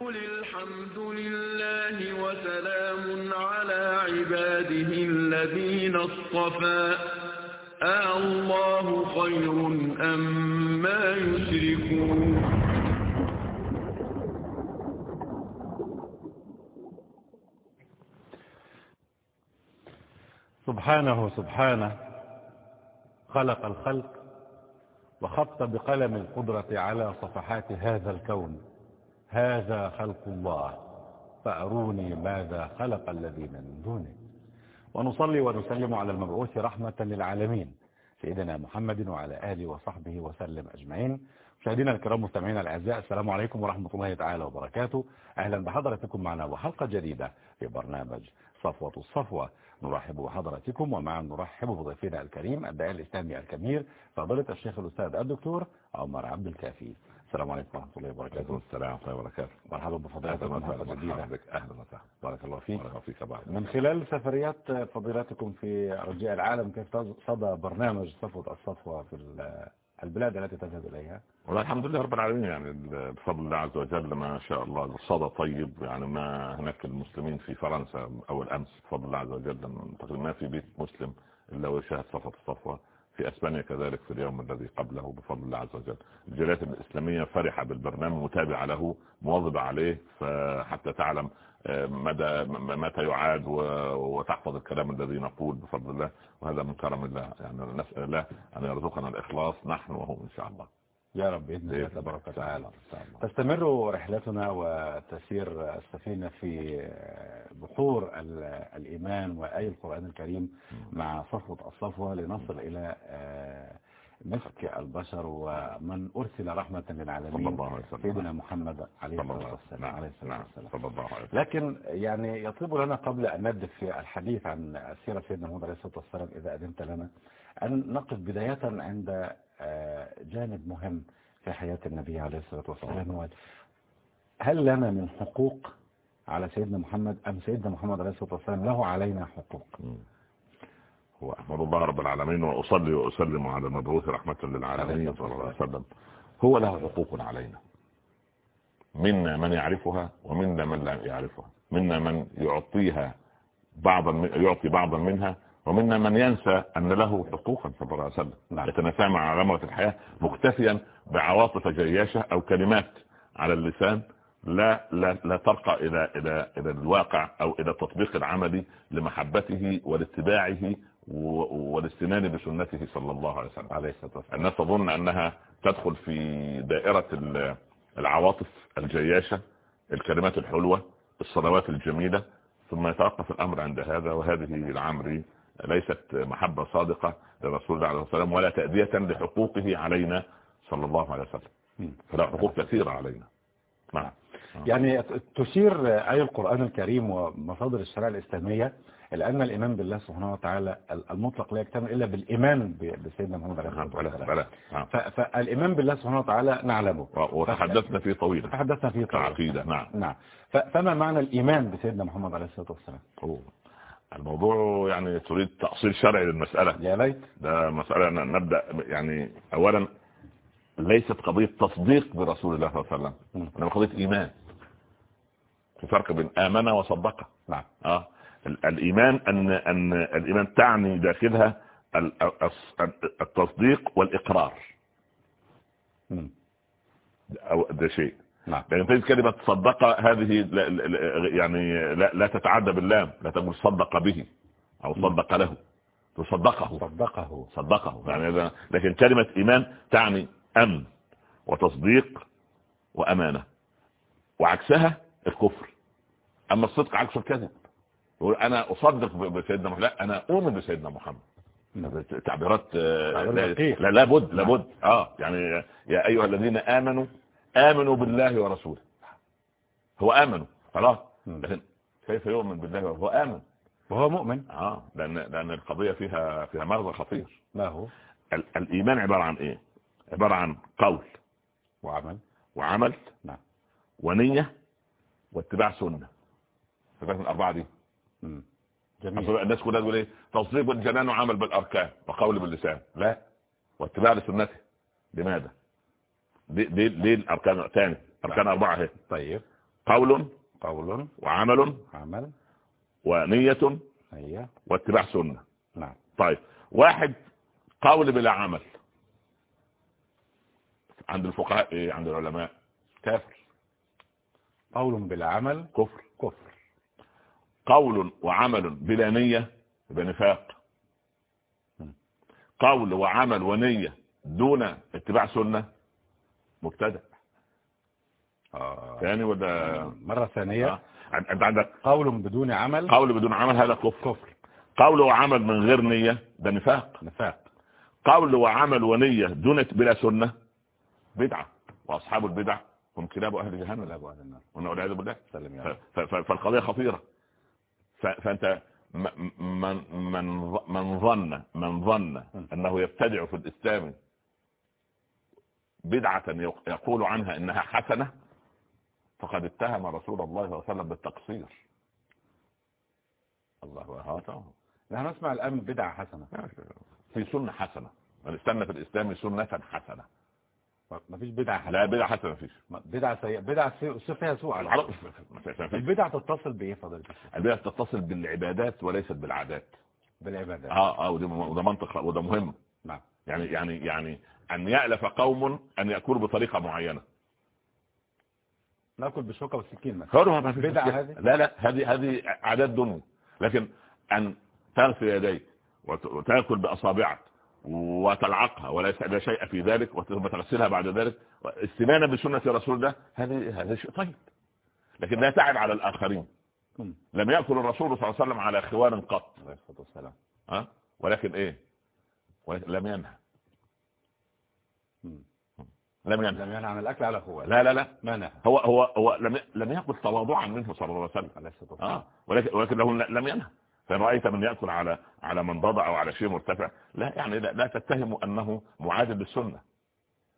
قل الحمد لله وسلام على عباده الذين اصطفى آه الله خير أم ما يشركون. سبحانه سبحانه خلق الخلق وخط بقلم القدرة على صفحات هذا الكون. هذا خلق الله. فأروني ماذا خلق الذين من دونه. ونصلي ونسلم على المبعوث رحمة للعالمين. سيدنا محمد وعلى آله وصحبه وسلم أجمعين. مشاهدينا الكرام مستمعينا الأعزاء السلام عليكم ورحمة الله تعالى وبركاته. أهلا بحضرتكم معنا وحلقة جديدة في برنامج صفوة الصفوة. نرحب بحضراتكم ومعا نرحب بضيفنا الكريم الداعي الإسلامي الكبير فضيلة الشيخ الأستاذ الدكتور عمر عبد الكافي. السلام عليكم ورحمة الله وبركاته. السلام ورحمة الله وبركاته. مرحبا بفضيلتكم مرحبا بك. أهلا وسهلا. بارك الله فيك. بارك فيك بعد من خلال سفريات فضيلتكم في أرجاء العالم كيف صدى برنامج صفوة الصفوة في البلاد التي تذهب إليها؟ والله الحمد لله رب العالمين. يعني بفضل الله عز وجل ما شاء الله الصدى طيب. يعني ما هناك المسلمين في فرنسا أول أمس بفضل الله عز وجل تقريبا ما في بيت مسلم إلا ويشاهد صفوة الصفوة. في إسبانيا كذلك في اليوم الذي قبله بفضل الله عز وجل. الجاليات الإسلامية فرحة بالبرنامج متابعة له مواظبة عليه فحتى تعلم آه، مدى متى يعاد وتحفظ الكلام الذي نقول بفضل الله. وهذا من كرم الله يعني نسأل الله أن يرزقنا الإخلاص نحن وهو إن شاء الله. يا رب بإذن الله تبارك وتعالى. تستمر رحلتنا وتسير السفينة في بحور الإيمان وآي القرآن الكريم مع صفوة الصفوة لنصل إلى آه، مسك البشر ومن أرسل رحمة للعالمين سيدنا محمد عليه الصلاة والسلام عليه الصلاة والسلام. لكن يعني يطلب لنا قبل أن نبدأ في الحديث عن سيرة سيدنا محمد عليه الصلاة والسلام إذا أذنت لنا أن نقف بداية عند آه، جانب مهم في حياة النبي عليه الصلاة والسلام. هل لنا من حقوق على سيدنا محمد أم سيدنا محمد عليه الصلاة والسلام؟ له علينا حقوق. هو أحمد الله رب العالمين وأصلي وأسلم على المبعوث رحمة للعالمين صلى الله عليه وسلم. هو له حقوق علينا. منا من يعرفها ومنا من لا يعرفها. منا من يعطيها بعضا يعطي بعضا منها ومنا من ينسى أن له حقوقا صلى الله عليه وسلم. يتنافع مع غمرة الحياة مكتفيا بعواطف جياشة أو كلمات على اللسان لا لا لا ترقى إلى إلى إلى الواقع أو إلى التطبيق العملي لمحبته ولاتباعه والاستنان بسنته صلى الله عليه وسلم عليه الصلاة والسلام الناس تظن أنها تدخل في دائرة العواطف الجياشة الكلمات الحلوة الصلوات الجميلة ثم يتوقف الأمر عند هذا وهذه العمر ليست محبة صادقة لرسول الله عليه وسلم ولا تأدية لحقوقه علينا صلى الله عليه وسلم. فلا حقوق كثيرة علينا. نعم. يعني تشير آية القرآن الكريم ومصادر الشريعة الإسلامية لأن الإيمان بالله سبحانه وتعالى المطلق لا يكتمل إلا بالإيمان بسيدنا محمد عليه الصلاة والسلام. نعم. فالإيمان بالله سبحانه وتعالى نعلمه. وتحدثنا فيه طويلا. تحدثنا فيه طويلا. عقيدة نعم. نعم. فما معنى الإيمان بسيدنا محمد عليه الصلاة والسلام؟ الموضوع يعني تريد تأصيل شرعي للمسألة. يا ليت. ده مسألة نبدأ يعني أولا ليست قضية تصديق برسول الله صلى الله عليه وسلم إنما قضية إيمان. في فرق بين آمن وصدق. نعم. آه. الإيمان أن أن الإيمان تعني داخلها التصديق والإقرار. أو ده شيء. نعم. لأن تجد كلمة صدق هذه لا يعني لا, لا تتعدى باللام لا تقول صدق به أو صدق له تصدقه. صدقه. صدقه. يعني لكن كلمة إيمان تعني أمن وتصديق وأمانة. وعكسها الكفر. أما الصدق عكس الكذب. يقول أنا أصدق بسيدنا محمد. لا أنا أؤمن بسيدنا محمد. تعبيرات لا لابد لابد. آه يعني يا أيها الذين آمنوا آمنوا بالله ورسوله. هو آمنوا خلاص. لكن كيف يؤمن بالله وهو آمن. وهو مؤمن. آه لأن لأن القضية فيها فيها مغزى خطير. ما هو؟ الإيمان عبارة عن إيه؟ عبارة عن قول. وعمل. وعمل. نعم. ونية. واتباع سنة. فكانت الأربعة دي؟ جميل. الناس كلها تقول إيه؟ تصديق بالجنان وعمل بالأركان وقول باللسان. لا. واتباع لسنته. لماذا؟ ليه ليه الأركان ثاني أركان أربعة أهي. طيب. قول. قول. وعمل. عمل. ونية. نية. واتباع سنة. نعم. طيب. واحد قول بلا عمل. عند الفقهاء إيه عند العلماء. كافر. قول بلا عمل. كفر. كفر. قول وعمل بلا نية يبقى نفاق. قول وعمل ونية دون اتباع سنة مبتدع آه. ثاني ولا مرة ثانية. آه. أنت عندك قول بدون عمل. قول بدون عمل هذا كفر كفر. قول وعمل من غير نية ده نفاق. نفاق. قول وعمل ونية دون بلا سنة بدعة. وأصحاب البدع هم كلاب أهل جهنم. لا أبو أهل النار. والعياذ بالله. فالقضية خطيرة. ف- فأنت م- من من من ظن من ظن أنه يبتدع في الإسلام بدعة يق- يقول عنها إنها حسنة فقد اتهم رسول الله صلى الله عليه وسلم بالتقصير. الله طبعا. نحن نسمع الآن بدعة حسنة. في سنة حسنة. من استنى في الإسلام سنة حسنة. ما فيش بدعة حسنة. لا بدعة حسنة مفيش بدعة سيئة. بدعة سيئة. فيها سوء على. ما فيش- ما فيش. البدعة تتصل بإيه الشيخ؟ البدعة تتصل بالعبادات وليست بالعادات. بالعبادة آه آه وده منطق وده مهم. نعم. يعني يعني يعني أن يألف قوم أن يأكلوا بطريقة معينة. نأكل بالشوكة والسكين مثلا. بدعة. هذه؟ لا لا هذه هذه عادات دنيا لكن أن تغسل يديك وت- وتأكل بأصابعك وتلعقها وليس لا شيء في ذلك وثم تغسلها بعد ذلك استنانا بسنة رسول الله هذه هذا شيء طيب. لكن لا تعب على الآخرين. مم. لم يأكل الرسول صلى الله عليه وسلم على خوان قط. عليه الصلاة والسلام. ها؟ ولكن إيه؟ ولكن لم ينهى. لم ينهى. لم ينهى عن الأكل على هو لا لا لا ما نهى. هو هو هو لم لم يأكل تواضعا منه صلى الله عليه وسلم. آه. ولكن ولكنه لم ينهى. فإن رأيت من يأكل على على منضدة أو على شيء مرتفع لا يعني لا, لا تتهم أنه معادل للسنة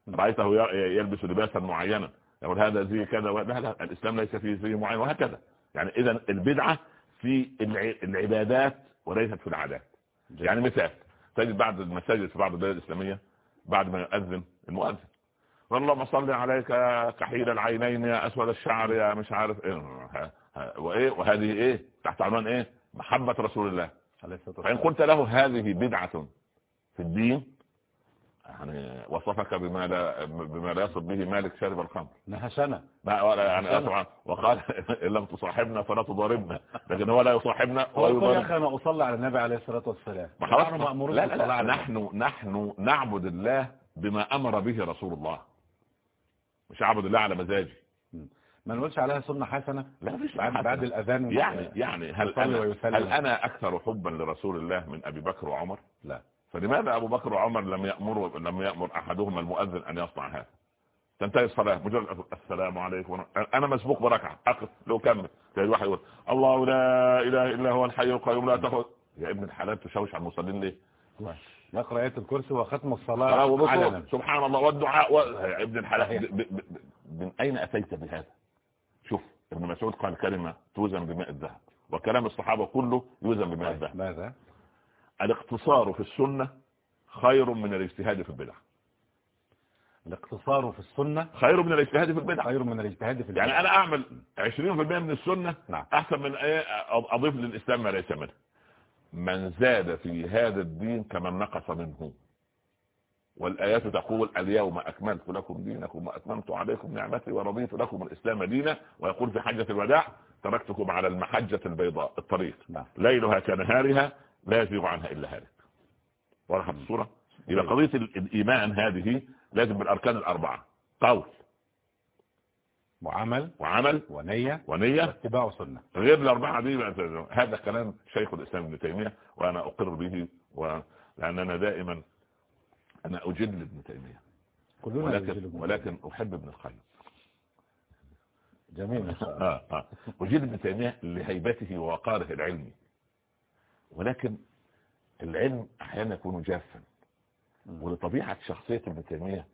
رأيته ي- يلبس لباسا معينا. يقول هذا زي كذا لا لا الإسلام ليس فيه زي معين وهكذا. يعني إذا البدعة في الع- العبادات وليست في العادات. يعني مثال تجد بعض المساجد في بعض البلاد الإسلامية بعد ما يؤذن المؤذن. اللهم صل عليك كحيل العينين يا أسود الشعر يا مش عارف ها- وإيه؟ وهذه إيه؟ تحت عنوان إيه؟ محبة رسول الله. فإن قلت له هذه بدعة في الدين يعني وصفك بما لا بما لا يصف به مالك شارب الخمر. لا ولا يعني طبعا وقال إن لم تصاحبنا فلا تضاربنا. لكن هو لا يصاحبنا هو يقول يا أخي أنا أصلي على النبي عليه الصلاة والسلام. نحن مأمورون لا لا, لا. نحن نحن نعبد الله بما أمر به رسول الله. مش أعبد الله على مزاجي. ما نقولش عليها سنة حسنة؟ لا فيش بعد حسنة. بعد الأذان يعني يعني هل أنا. هل أنا أكثر حبا لرسول الله من أبي بكر وعمر؟ لا. فلماذا أبو بكر وعمر لم يأمر لم يأمر أحدهما المؤذن أن يصنع هذا؟ تنتهي الصلاة. مجرد السلام عليكم. أنا مسبوق بركعة. أقف. لو كمل تلاقي واحد يقول الله لا إله إلا هو الحي القيوم لا تاخذ يا ابن الحلال تشوش على المصلين ليه؟ يقرأ آية الكرسي وختم الصلاة. علنا. سبحان الله والدعاء و... يا ابن الحلال. ب... ب... ب... من أين أتيت بهذا؟ شوف ابن مسعود قال كلمة توزن بماء الذهب وكلام الصحابة كله يوزن بماء الذهب. ماذا؟ الاقتصار في السنة خير من الاجتهاد في البدع. الاقتصار في السنة خير من الاجتهاد في البدع. خير من الاجتهاد في يعني أنا أعمل 20% من السنة نعم. أحسن من إيه أضيف للإسلام ما ليس منه. من زاد في هذا الدين كمن نقص منه. والآيات تقول اليوم أكملت لكم دينكم واكملت عليكم نعمتي ورضيت لكم الإسلام دينا. ويقول في حجة الوداع تركتكم على المحجة البيضاء الطريق. نعم. ليلها كنهارها لا يزيغ عنها إلا هالك. واضحة الصورة؟ إذا قضية ال- الإيمان هذه لازم بالأركان الأربعة. قول. وعمل. وعمل. ونية. ونية. واتباع سنة. غير الأربعة دي هذا كلام شيخ الإسلام ابن تيمية وأنا أقر به و... لأننا دائما أنا أجل ابن تيمية. كلنا ولكن, ولكن أحب ابن القيم. جميل. آه آه. أجل ابن تيمية لهيبته ووقاره العلمي. ولكن العلم أحيانا يكون جافا. ولطبيعة شخصية ابن تيمية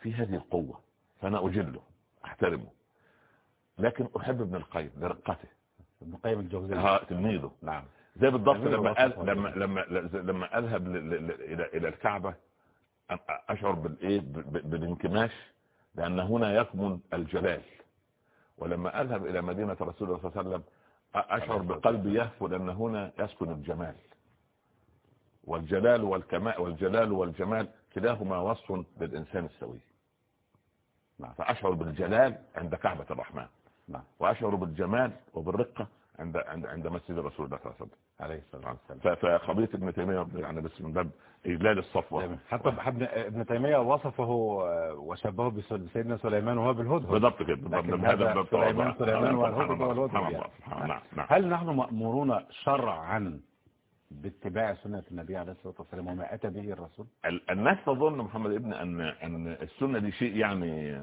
في هذه القوة فأنا أجله أحترمه لكن أحب ابن القيم لرقته ابن القيم الجوزية ها تلميذه نعم زي بالضبط لما. والله. لما لما لما أذهب. إلى إلى الكعبة أشعر بالايه ب... ب... بالانكماش لأن هنا يكمن الجلال ولما أذهب إلى مدينة رسول الله صلى الله عليه وسلم أشعر بقلبي يهفو لأن هنا يسكن الجمال والجلال والكمال والجلال والجمال كلاهما وصف للإنسان السوي نعم. فأشعر بالجلال عند كعبة الرحمن نعم. وأشعر بالجمال وبالرقة عند عند عند مسجد رسول الله صلى الله عليه وسلم. عليه الصلاة والسلام. فقضية ابن تيمية يعني بس من باب إجلال الصفوة. حتى ابن تيمية وصفه وشبهه بسيدنا سليمان وهو بالهدهد. بالضبط كده هذا سليمان سليمان والهدهد والهدهد يعني. نعم. نعم. هل نحن مأمورون شرعا باتباع سنة النبي عليه الصلاة والسلام وما أتى به الرسول؟ الناس تظن محمد ابن أن أن السنة دي شيء يعني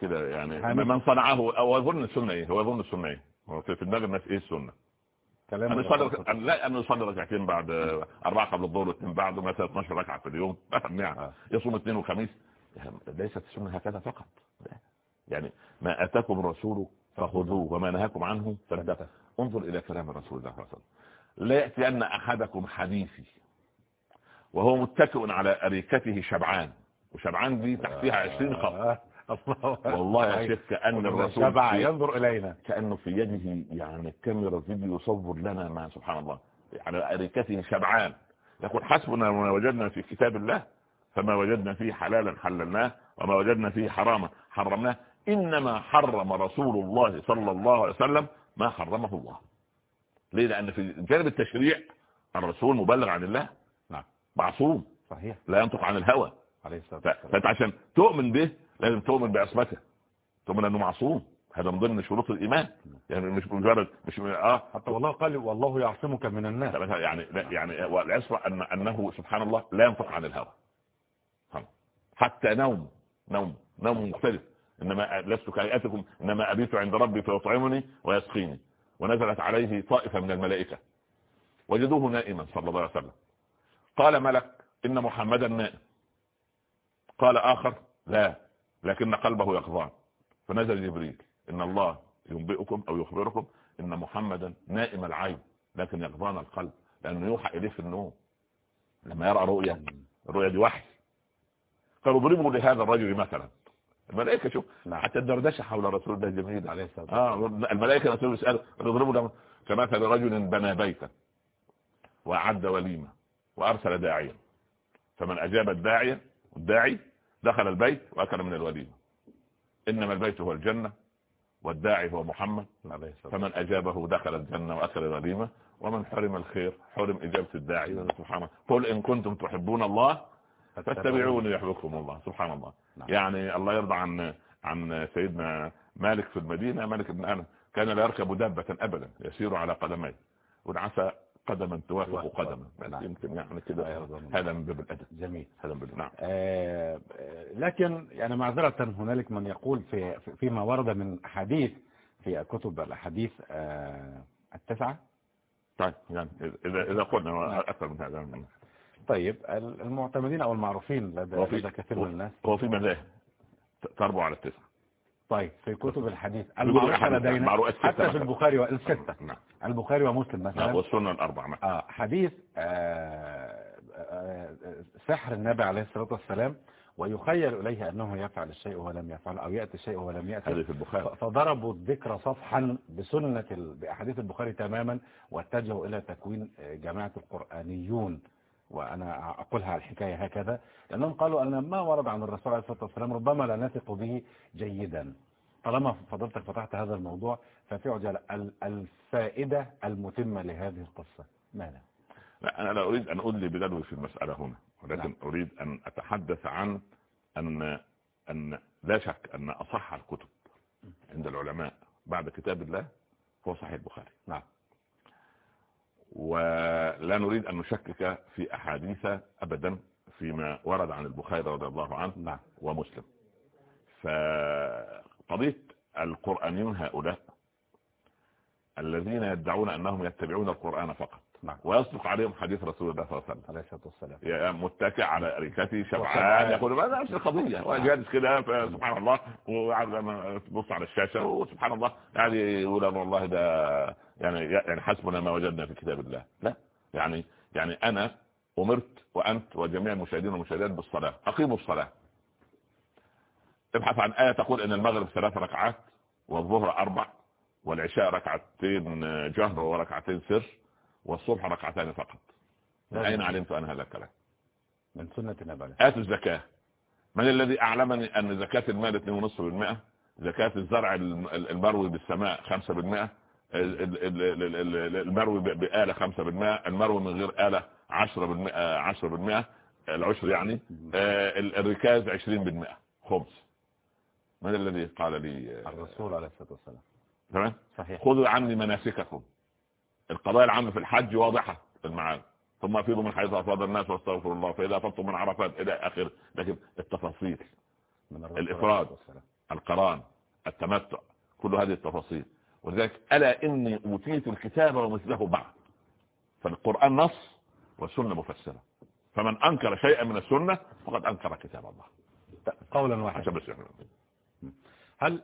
كده يعني من صنعه أو يظن السنة إيه؟ هو يظن السنة إيه؟ هو في دماغ الناس إيه السنة؟ كلام أن يصلي لا أن يصلي ركعتين بعد أربعة قبل الظهر واثنين بعد مثلا 12 ركعة في اليوم؟ آه. يصوم اثنين وخميس؟ ليست السنة هكذا فقط. يعني ما أتاكم الرسول فخذوه وما نهاكم عنه فانتهوا. انظر إلى كلام الرسول صلى الله عليه وسلم. لا يأتي أن أحدكم حديثي وهو متكئ على أريكته شبعان وشبعان دي تحتها عشرين خط. آه. والله يا شيخ كأن الرسول ينظر إلينا. كأنه في يده يعني كاميرا فيديو يصور لنا ما سبحان الله. على أريكته شبعان. يقول حسبنا ما وجدنا في كتاب الله فما وجدنا فيه حلالا حللناه وما وجدنا فيه حراما حرمناه. إنما حرم رسول الله صلى الله عليه وسلم ما حرمه الله. ليه؟ لأن في جانب التشريع الرسول مبلغ عن الله. نعم. معصوم. صحيح. لا ينطق عن الهوى. عليه الصلاة والسلام. فأنت عشان تؤمن به لازم تؤمن بعصمته تؤمن أنه معصوم. هذا من ضمن شروط الإيمان. يعني مش مجرد مش آه حتى والله قال والله يعصمك من الناس. يعني يعني العصمه ان أنه سبحان الله لا ينطق عن الهوى. حتى نوم نوم نوم مختلف. إنما لست كهيئتكم إنما أبيت عند ربي فيطعمني ويسقيني. ونزلت عليه طائفة من الملائكة. وجدوه نائما صلى الله عليه وسلم. قال ملك إن محمدا نائم. قال آخر لا. لكن قلبه يقظان فنزل جبريل إن الله ينبئكم أو يخبركم إن محمدا نائم العين لكن يقظان القلب لأنه يوحى إليه في النوم لما يرى رؤيا الرؤيا دي وحي. قالوا اضربوا لهذا الرجل مثلا. الملائكة شوف نعم. حتى الدردشة حول رسول الله جميل عليه الصلاة آه الملائكة رسول يسأل يضربوا له كمثل رجل بنى بيتا وأعد وليمة وأرسل داعيا. فمن أجاب الداعية الداعي دخل البيت وأكل من الوليمة إنما البيت هو الجنة والداعي هو محمد. فمن أجابه دخل الجنة وأكل الوليمة. ومن حرم الخير حرم إجابة الداعي سبحانه قل إن كنتم تحبون الله فاتبعوني. يحبكم الله. سبحان الله. نعم. يعني الله يرضى عن عن سيدنا مالك في المدينة. مالك بن أنس كان لا يركب دابة أبدا يسير على قدميه. ونعسى قدما توافق قدما. نعم. يمكن يعني كده. هذا من باب الأدب. جميل. هذا من نعم. آه لكن يعني معذرة هنالك من يقول في فيما ورد من حديث في كتب الأحاديث آه التسعة. طيب يعني إذا إذا قلنا أكثر من هذا. طيب المعتمدين أو المعروفين لدى كثير من الناس. هو في مذاهب تربع على التسعة. طيب في كتب الحديث المعروفة لدينا حتى في البخاري والستة نعم. البخاري ومسلم مثلا. نعم والسنة الأربعة نعم. آه حديث آه آه سحر النبي عليه الصلاة والسلام ويخيل إليه أنه يفعل الشيء وهو لم يفعل أو يأتي الشيء وهو لم يأتي. في البخاري. فضربوا الذكر صفحا بسنة بأحاديث البخاري تماما واتجهوا إلى تكوين جماعة القرآنيون. وأنا أقولها الحكاية هكذا لأنهم قالوا أن ما ورد عن الرسول عليه الصلاة والسلام ربما لا نثق به جيدا طالما فضلتك فتحت هذا الموضوع ففي عجالة الفائدة المتمة لهذه القصة ماذا؟ لا أنا لا أريد أن أدلي بدلوي في المسألة هنا ولكن لا. نعم. أريد أن أتحدث عن أن أن لا شك أن أصح الكتب عند العلماء بعد كتاب الله هو صحيح البخاري نعم ولا نريد أن نشكك في أحاديث أبدا فيما ورد عن البخاري رضي الله عنه نعم. ومسلم فقضية القرآنيون هؤلاء الذين يدعون أنهم يتبعون القرآن فقط نعم. ويصدق عليهم حديث رسول الله صلى الله عليه وسلم. عليه الصلاة والسلام. متكئ على اريكته شبعان. يقول ما نفس القضية هو جالس كده سبحان الله تبص على الشاشة وسبحان الله. يعني يقول والله ده يعني يعني حسبنا ما وجدنا في كتاب الله. لا. يعني يعني أنا أمرت وأنت وجميع المشاهدين والمشاهدات بالصلاة. أقيموا الصلاة. ابحث عن آية تقول إن المغرب ثلاث ركعات والظهر أربع والعشاء ركعتين جهر وركعتين سر. والصبح ركعتين فقط. من أين علمت أن هذا الكلام؟ من سنة النبي آتوا الزكاة. من الذي أعلمني أن زكاة المال 2.5% زكاة الزرع المروي بالسماء 5% المروي بآلة 5% المروي من غير آلة 10% 10% العشر يعني؟ آه، الركاز 20% خمس من الذي قال لي؟ الرسول عليه الصلاة والسلام. تمام؟ صحيح. خذوا عني مناسككم. القضايا العامة في الحج واضحة في المعاني. ثم أفيضوا من حيث أفاض الناس واستغفروا الله. فإذا أفضتم من عرفات إلى اخره لكن التفاصيل من الإفراد القران التمتع كل هذه التفاصيل. ولذلك ألا إني أوتيت الكتاب ومثله بعد. فالقرآن نص والسنة مفسرة. فمن أنكر شيئا من السنة فقد أنكر كتاب الله. قولا واحدا. هل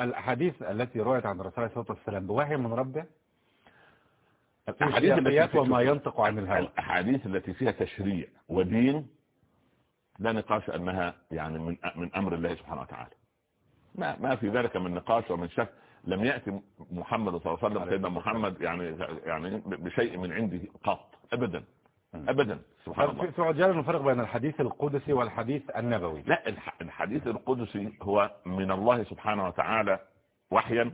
الأحاديث التي رويت عن الرسول عليه الصلاة والسلام بوحي من ربه؟ الأحاديث التي وما ينطق عن الهوى. الأحاديث التي فيها تشريع ودين لا نقاش أنها يعني من من أمر الله سبحانه وتعالى. ما ما في ذلك من نقاش ومن شك. لم يأتي محمد صلى الله عليه وسلم سيدنا محمد يعني يعني بشيء من عنده قط. أبدا. أبدا. سبحان الله. في عجالة نفرق بين الحديث القدسي والحديث النبوي. لا الحديث القدسي هو من الله سبحانه وتعالى وحيا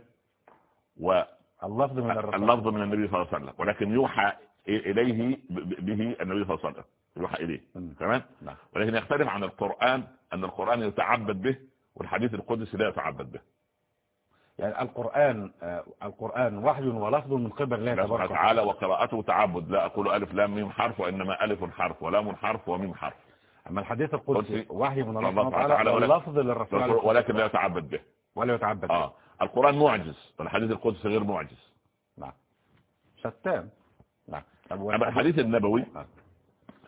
و اللفظ من الرسول. اللفظ من النبي صلى الله عليه وسلم. ولكن يوحى إليه به النبي صلى الله عليه وسلم. يوحى إليه. تمام؟ نعم. ولكن يختلف عن القرآن أن القرآن يتعبد به والحديث القدسي لا يتعبد به. يعني القرآن آه، القرآن وحي ولفظ من قبل الله تبارك وتعالى وقراءته تعبد. لا أقول ألف لام ميم حرف وإنما ألف حرف ولام حرف وميم حرف. أما الحديث القدسي وحي من الله تعالى واللفظ للرسول ولكن لا يتعبد به. ولا يتعبد به. آه. القرآن معجز والحديث القدسي غير معجز. نعم. شتان. نعم. الحديث النبوي نعم.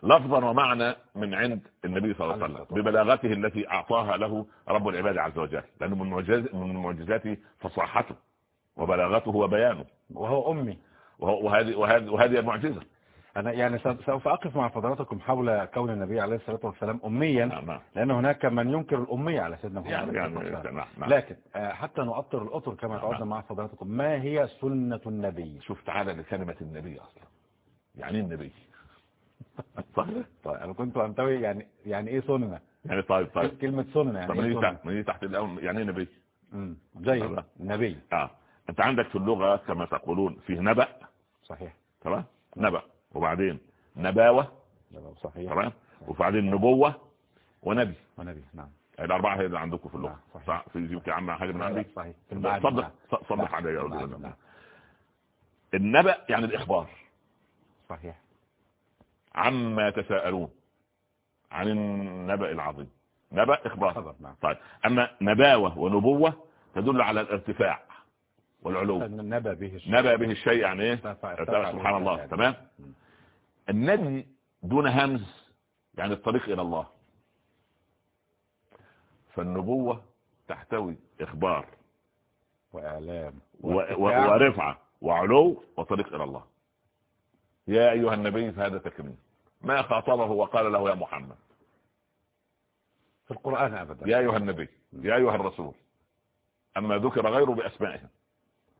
لفظا ومعنى من عند النبي صلى الله عليه وسلم ببلاغته التي أعطاها له رب العباد عز وجل لأنه من من معجزاته فصاحته وبلاغته وبيانه. وهو أمي. وهذه وهذه وهذه المعجزة أنا يعني سوف أقف مع فضلاتكم حول كون النبي عليه الصلاة والسلام أميا نعم. نعم. لأن هناك من ينكر الأمية على سيدنا محمد يعني يعني نعم. نعم. لكن آه، حتى نؤطر الأطر كما. تعودنا مع فضلاتكم ما هي سنة النبي؟ شوف تعالى لكلمة النبي أصلا. يعني النبي؟ طيب أنا كنت أنتوي يعني يعني إيه سنة؟ يعني طيب طيب. كلمة سنة يعني إيه سنة؟ من تحت الأول يعني إيه نبي؟ زي نبي. آه. أنت عندك في اللغة كما تقولون فيه نبأ. صحيح. تمام؟ نبأ. وبعدين نباوة صحيح. تمام؟ وبعدين نبوة ونبي. ونبي نعم. الأربعة هي اللي عندكم في اللغة. نعم، صحيح. في يمكن عم حاجة من عندي؟ صحيح صدق صدق علي نعم. النبأ يعني الإخبار. صحيح. عما يتساءلون عن النبأ العظيم. نبأ إخبار. نعم. طيب أما نباوة ونبوة تدل على الارتفاع والعلو. نبأ به الشيء. نبأ به الشيء يعني إيه؟ سبحان الله تمام؟ النبي دون همز يعني الطريق إلى الله. فالنبوة تحتوي إخبار وإعلام ورفعة وعلو وطريق إلى الله. يا أيها النبي فهذا تكريم ما خاطبه وقال له يا محمد. في القرآن أبدا. يا أيها النبي يا أيها الرسول أما ذكر غيره بأسمائهم.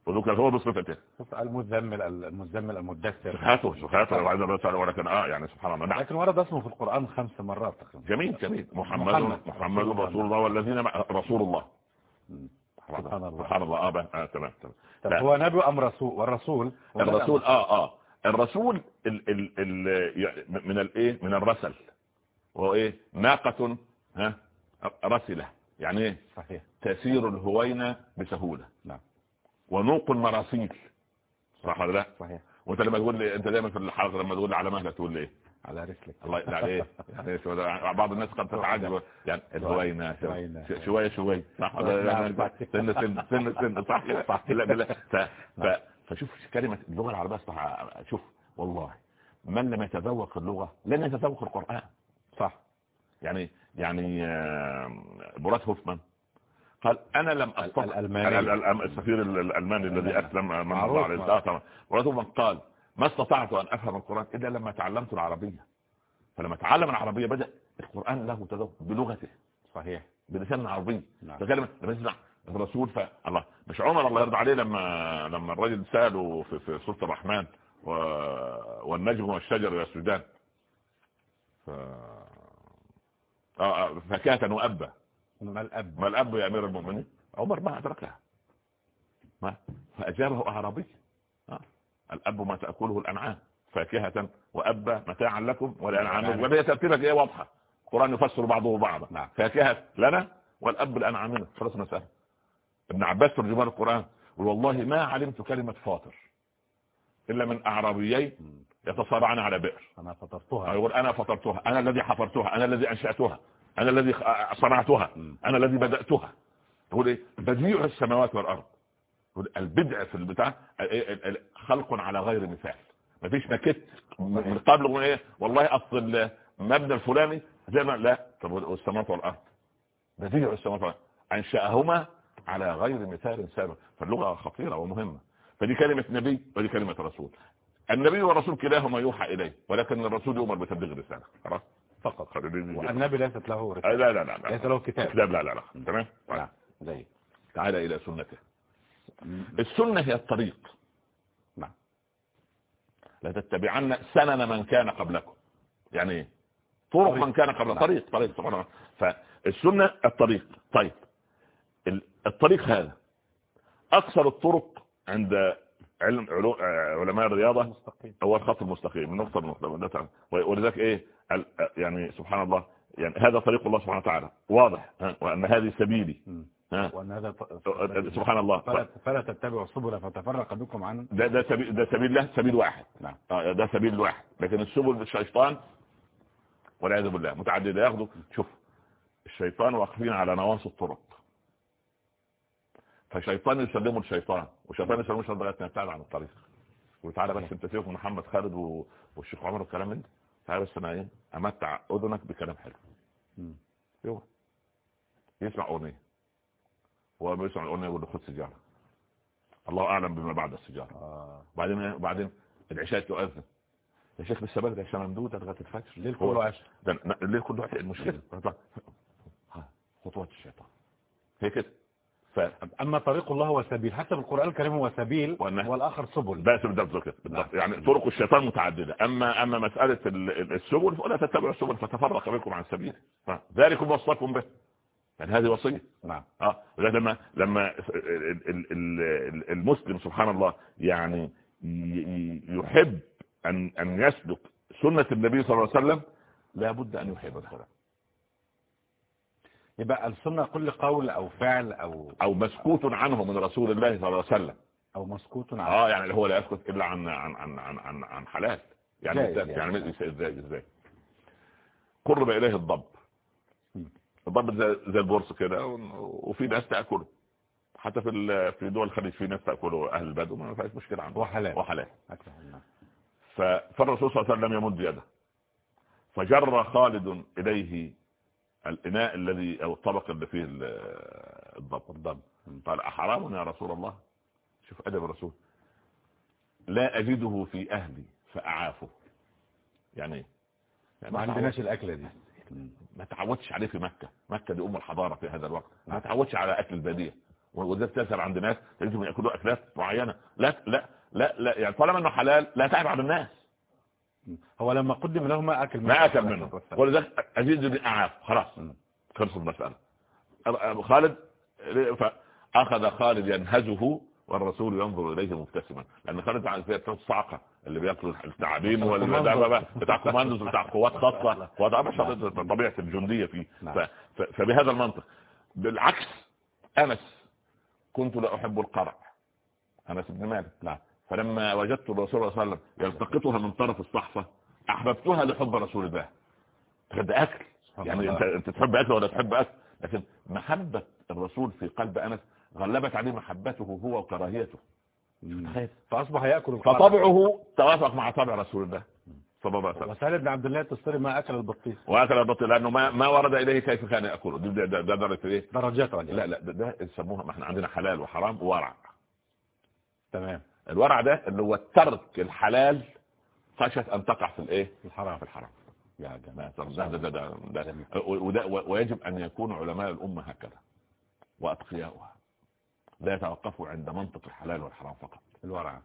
وذكر هو بصفته. المزمل المزمل المدثر. سخاته سخاته وعايز الرسول ولكن آه يعني سبحان الله. نعم. لكن ورد اسمه في القرآن خمس مرات تقريبا. جميل جميل. محمد محمد, محمد رسول الله والذين رسول الله. سبحان الله. سبحان الله. آه, آه تمام تمام. هو نبي أم رسول والرسول الرسول آه آه. الرسول ال ال ال من الايه من الرسل. وهو إيه؟ ناقة ها رسلة. يعني إيه؟ صحيح. تسير الهوينة بسهولة. نعم. ونوق المراسيل. صح ولا لا؟ صحيح. وانت لما تقول لي انت دايما في الحلقة لما تقول لي على مهلك تقول لي إيه؟ على رسلك الله يلا عليه يعني بعض الناس قد تتعجب يعني الهوينه شوية شوية. صح سن سن سن سن. صح؟ صح. لا لا فشوف كلمة اللغة العربية صح. شوف والله من لم يتذوق اللغة لن يتذوق القرآن. صح. يعني يعني براد هوفمان. قال أنا لم أستطع. السفير الألماني الذي أسلم من الله عليه الصلاه والسلام قال ما استطعت أن أفهم القرآن إلا لما تعلمت العربية. فلما تعلم العربية بدأ القرآن له تذوق بلغته. صحيح. بلسان عربي. نعم. فكلمة لما تسمع الرسول فالله مش عمر الله يرضى عليه لما لما الرجل سأله في, في سورة الرحمن و... والنجم والشجر يسجدان ف... آه، آه، فكاة وأبا ما الأب. ما الأب يا أمير المؤمنين. عمر ما أدركها. ما فأجابه أعرابي. آه. الأب ما تأكله الأنعام فاكهة وأبا متاعا لكم ولأنعامكم. وهي ترتيبك إيه واضحة. القرآن يفسر بعضه بعضا نعم. فاكهة لنا والأب لأنعامنا. خلاص مسألة ابن عباس ترجمان القرآن والله ما علمت كلمة فاطر إلا من أعرابيين يتصارعان على بئر. أنا فطرتها. يقول أنا فطرتها. أنا الذي حفرتها. أنا الذي أنشأتها. أنا الذي صنعتها. أنا الذي بدأتها. يقول إيه بديع السماوات والأرض. يقول البدع في البتاع خلق على غير مثال. مفيش مكت من قبل إيه؟ والله أصل المبنى الفلاني. زي ما لا. طب والسماوات والأرض. بديع السماوات والأرض. أنشأهما على غير مثال سابق. فاللغة خطيرة ومهمة. فدي كلمة نبي ودي كلمة رسول. النبي والرسول كلاهما يوحى إليه ولكن الرسول يؤمر بتبليغ الرسالة. خلاص؟ فقط. والنبي ليست له رسالة. لا لا لا, لا. ليس له كتاب. لا لا لا, لا. تمام؟ نعم زي تعال إلى سنته. السنة هي الطريق. نعم. لتتبعن سنن من كان قبلكم. يعني إيه طرق من كان قبل. نعم. طريق طريق سبحان الله. فالسنة الطريق. طيب. الطريق هذا. أكثر الطرق عند علم علماء الرياضة هو الخط المستقيم. النقطة المستقيمة. ولذلك إيه؟ يعني سبحان الله يعني هذا طريق الله سبحانه وتعالى. واضح وأن هذه سبيلي وأن هذا سبحان الله. فلا, تتبعوا السبل فتفرق بكم عن ده ده سبيل ده سبيل الله سبيل واحد. نعم. آه، ده سبيل واحد. لكن السبل الشيطان والعياذ بالله متعدده ياخذوا شوف الشيطان واقفين على نواصي الطرق. فشيطان يسلمه الشيطان وشيطان يسلمه الشيطان لغاية ما يبتعد عن الطريق. وتعالى بس انت سيبك محمد خالد والشيخ عمر والكلام ده. بس أنا إيه؟ أمتع أذنك بكلام حلو. أيوه يسمع أغنية. هو بيسمع الأغنية يقول له خد سيجاره الله أعلم بما بعد السيجاره آه. بعدين إيه؟ بعدين العشاء تؤذن. يا شيخ لسه بدري عشان ممدوده لغاية الفجر. الليل كله عشاء. الليل كله عشاء المشكلة؟ خطوات الشيطان. هي كده. ف... أما طريق الله هو سبيل. حسب القرآن الكريم هو سبيل وأنه... والآخر سبل. بس بالضبط كده بالضبط. يعني طرق الشيطان متعددة. اما أما مسألة السبل فلا تتبعوا السبل فتفرق بكم عن سبيل ذلكم وصاكم به. يعني هذه وصية. نعم. آه. لما لما المسلم سبحان الله يعني يحب ان أن يسلك سنة النبي صلى الله عليه وسلم لابد أن يحبها يبقى السنة كل قول أو فعل أو أو مسكوت عنه من رسول الله صلى الله عليه وسلم. أو مسكوت عنه. آه يعني هو لا يسكت إلا عن عن عن عن عن, عن حلال. يعني يعني, يعني. إزاي إزاي قرب إليه الضب. الضب زي, زي البورس كده وفي ناس تأكله. حتى في في دول الخليج في ناس تأكله أهل البدو ما فيش مشكلة عنده. وحلال. وحلال. فالرسول صلى الله عليه وسلم يمد يده. فجر خالد إليه الإناء الذي أو الطبق اللي فيه الضب الضب قال أحرام يا رسول الله؟ شوف أدب الرسول. لا أجده في أهلي فأعافه. يعني, يعني ما عندناش الأكلة دي. ما تعودش عليه في مكة. مكة دي أم الحضارة في هذا الوقت. ما تعودش على أكل البادية. وده بتسأل عند ناس لازم يأكلوا أكلات معينة. لا لا لا لا يعني طالما أنه حلال لا تعب على الناس. هو لما قدم له ما أكل منه ما أكل منه. ولذلك ازيد بن أعاف خلاص خلص المسألة. خالد فاخذ خالد ينهزه والرسول ينظر إليه مبتسما. لأن خالد عن زي بتوع الصعقه اللي بياكلوا التعابين والدبابه بتاع كوماندوز بتاع قوات خاصة. وده طبيعة الجندية فيه. نعم. فبهذا المنطق. بالعكس أنس كنت لا أحب القرع. أنس بن مالك. نعم. فلما وجدت الرسول صلى الله عليه وسلم يلتقطها من طرف الصحفة أحببتها لحب رسول الله. تحب أكل؟ يعني انت أنت تحب أكل ولا تحب أكل؟ لكن محبة الرسول في قلب أنس غلبت عليه محبته هو وكراهيته. فأصبح يأكل فطبعه توافق مع طبع رسول الله صلى الله عليه وسلم. وسهل بن عبد الله التستري ما أكل البطيخ. وأكل البطيخ لأنه ما ما ورد إليه كيف كان يأكله. ده ده, ده درجة إيه؟ درجات لا لا ده, ده يسموها ما إحنا عندنا حلال وحرام وورع. تمام. الورع ده اللي هو ترك الحلال خشية أن تقع في الإيه؟ في الحرام. في الحرام. يا جماعة ده ده ده, ده, وده ويجب أن يكون علماء الأمة هكذا وأتقياؤها. لا يتوقفوا عند منطق الحلال والحرام فقط. الورع.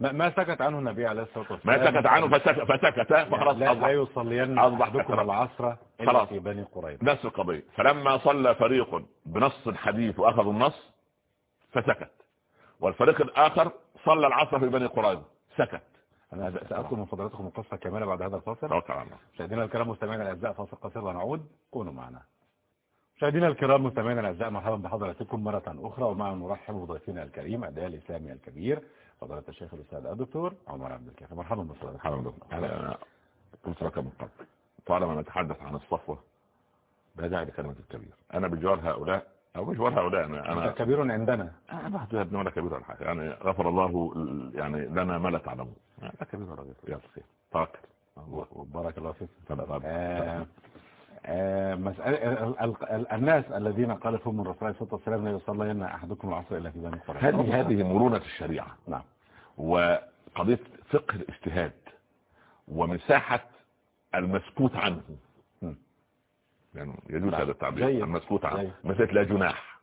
ما, ما سكت عنه النبي عليه الصلاة والسلام. ما سكت عنه فسكت, فسكت فخلاص لا, لا يصلين أحدكم العصر إلا في بني قريظة. نفس القضية. فلما صلى فريق بنص الحديث وأخذوا النص فسكت. والفريق الآخر صلى العصر في بني قريظة. سكت. أنا سأطلب من فضلاتكم القصة كاملة بعد هذا الفاصل. مشاهدينا الكرام مستمعينا الأعزاء فاصل قصير ونعود. كونوا معنا. مشاهدينا الكرام مستمعينا الأعزاء مرحبا بحضراتكم مرة أخرى ومع نرحب بضيفنا الكريم الداعي الإسلامي الكبير فضيلة الشيخ الأستاذ الدكتور عمر عبد الكافي. مرحبا بفضلاتكم مرحبا بكم أنا قلت لك من قبل. طالما نتحدث عن الصفوة لا داعي لكلمة الكبير. أنا بجوار هؤلاء أو بجوار هؤلاء أنا أنا كبير عندنا. أنا بحث ابن ولا كبير ولا حاجة. يعني غفر الله يعني لنا ما لا تعلمون. لا كبير ولا يلا خير. توكل بارك الله فيك. مسألة الناس الذين قال فيهم الرسول عليه الصلاة والسلام لا يصلي لنا أحدكم العصر إلا في بني قريظة هذه هذه مرونة الشريعة. نعم. وقضية فقه الاجتهاد ومساحة المسكوت عنه. يعني يجوز هذا التعبير. المسكوت عنه. مسألة لا جناح.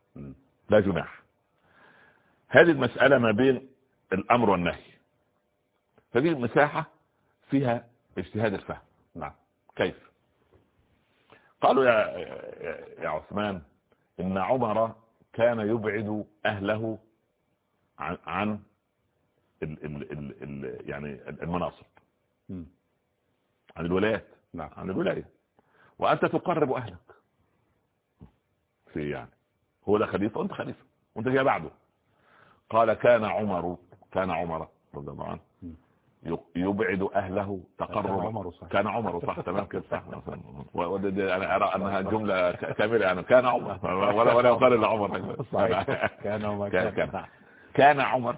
لا جناح. هذه المسألة ما بين الأمر والنهي. فدي المساحة فيها اجتهاد الفهم. نعم. كيف؟ قالوا يا, يا عثمان إن عمر كان يبعد أهله عن, عن ال ال ال ال يعني المناصب. عن الولايات. نعم. عن الولاية. وأنت تقرب أهلك. في يعني. هو ده خليفة وأنت خليفة. وأنت جاي بعده. قال كان عمر كان عمر رضي الله عنه يبعد أهله تقربا. كان عمر صح تمام كده صح. أنا أرى أنها جملة كاملة يعني. كان عمر. ولا ولا يقال إلا عمر. كان عمر. كان كان عمر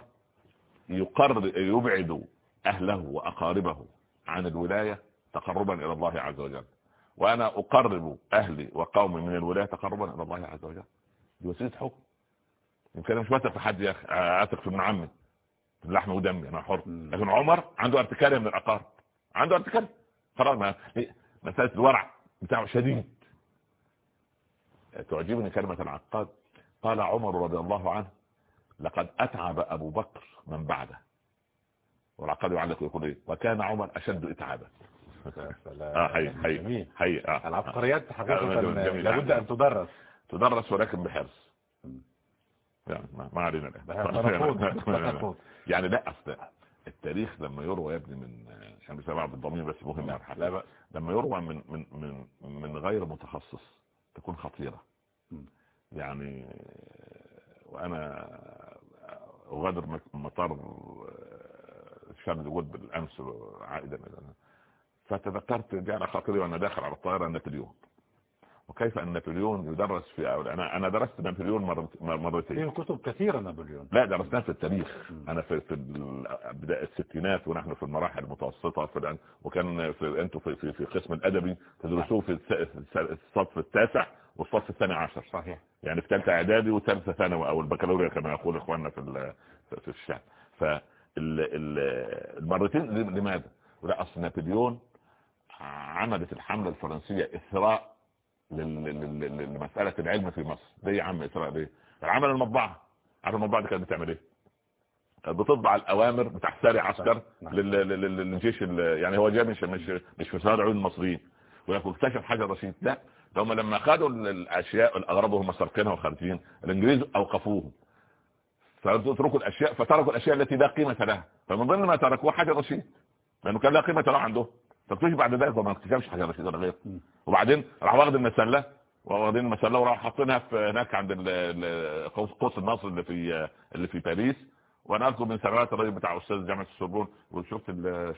يقرب يبعد أهله وأقاربه عن الولاية تقربا إلى الله عز وجل. وأنا أقرب أهلي وقومي من الولاية تقربا إلى الله عز وجل. دي وسيلة حكم. يمكن مش واثق في حد يا أخي أثق في ابن عمي. لحم ودم أنا حر. لكن عمر عنده ارتكال من العقار عنده ارتكال خلاص ما مسألة الورع بتاعه شديد. تعجبني كلمة العقاد. قال عمر رضي الله عنه لقد أتعب أبو بكر من بعده. والعقاد يعلق يقول إيه؟ وكان عمر أشد إتعابا. حي حي حي آه. العبقريات حقيقة لابد أن تدرس. تدرس ولكن بحرص. يعني ما علينا يعني لا أصل التاريخ لما يروى يا ابني من عشان بسبب بالضمير بس مهم لا بقى. لما يروى من من من من غير متخصص تكون خطيرة. يعني وأنا أغادر مطار شارل ديغول بالأمس عائدا فتذكرت جاء خاطري وأنا داخل على الطائرة نابليون. وكيف أن نابليون يدرس في أنا أنا درست نابليون مرتين. في كتب كثيرة نابليون. لا درسناه في التاريخ. أنا في في بدايه الستينات ونحن في المراحل المتوسطة في وكان في أنتم في, في في قسم الأدبي تدرسوه في الصف التاسع والصف الثاني عشر. صحيح. يعني في ثالثه إعدادي وثالثه ثانوي أو البكالوريا كما يقول إخواننا في في الشعب فالمرتين لماذا؟ ولا أصل نابليون عملت الحملة الفرنسية إثراء لمسألة العلم في مصر. ده يا عم إسراء ليه؟ العمل المطبعة. عارف المطبعة دي كانت بتعمل إيه؟ كانت بتطبع الأوامر بتاع ساري عسكر نعم. للجيش يعني هو جاي مش مش مش في صدر عيون المصريين. ويقول اكتشف حاجة رشيد لا هم لما خدوا الأشياء الأغراب وهم سارقينها وخارجين الإنجليز أوقفوهم. فتركوا الأشياء فتركوا الأشياء التي لا قيمة لها. فمن ضمن ما تركوها حاجة رشيد لأنه كان لا قيمة له عندهم تكتشف بعد ذلك ما اكتشفش حاجة ولا غيره وبعدين راح واخد المسلة واخدين المسلة وراح حاطينها في هناك عند قوس النصر اللي في اللي في باريس. وأنا أذكر من سنوات الراجل بتاع أستاذ جامعة السوربون وشفت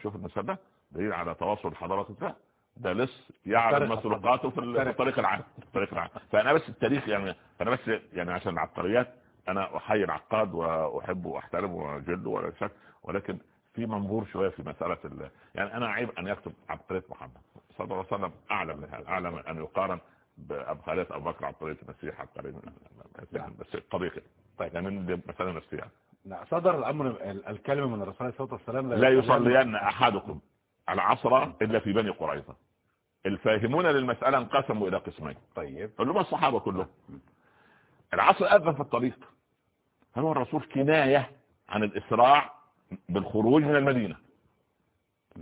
شوف المسلة دليل على تواصل الحضارات ده ده لص يعرض مسروقاته في الطريق العام الطريق العام. فأنا بس التاريخ يعني أنا بس يعني عشان العبقريات أنا أحيي العقاد واحبه واحترمه واجله ولا شك ولكن في منظور شوية في مسألة ال... يعني أنا عيب أن يكتب عبقرية محمد صلى الله عليه وسلم أعلم من هذا أعلم أن يقارن بأبخالية أبو بكر عبقرية المسيح عبقرية يعني بس قضية كده طيب يعني مسألة نفسية. صدر الأمر الكلمة من الرسول عليه الصلاة والسلام لا يصلين أحدكم العصر إلا في بني قريظة. الفاهمون للمسألة انقسموا إلى قسمين. طيب. هم الصحابة كلهم. العصر أذن في الطريق. هل هو الرسول كناية عن الإسراع بالخروج من المدينة.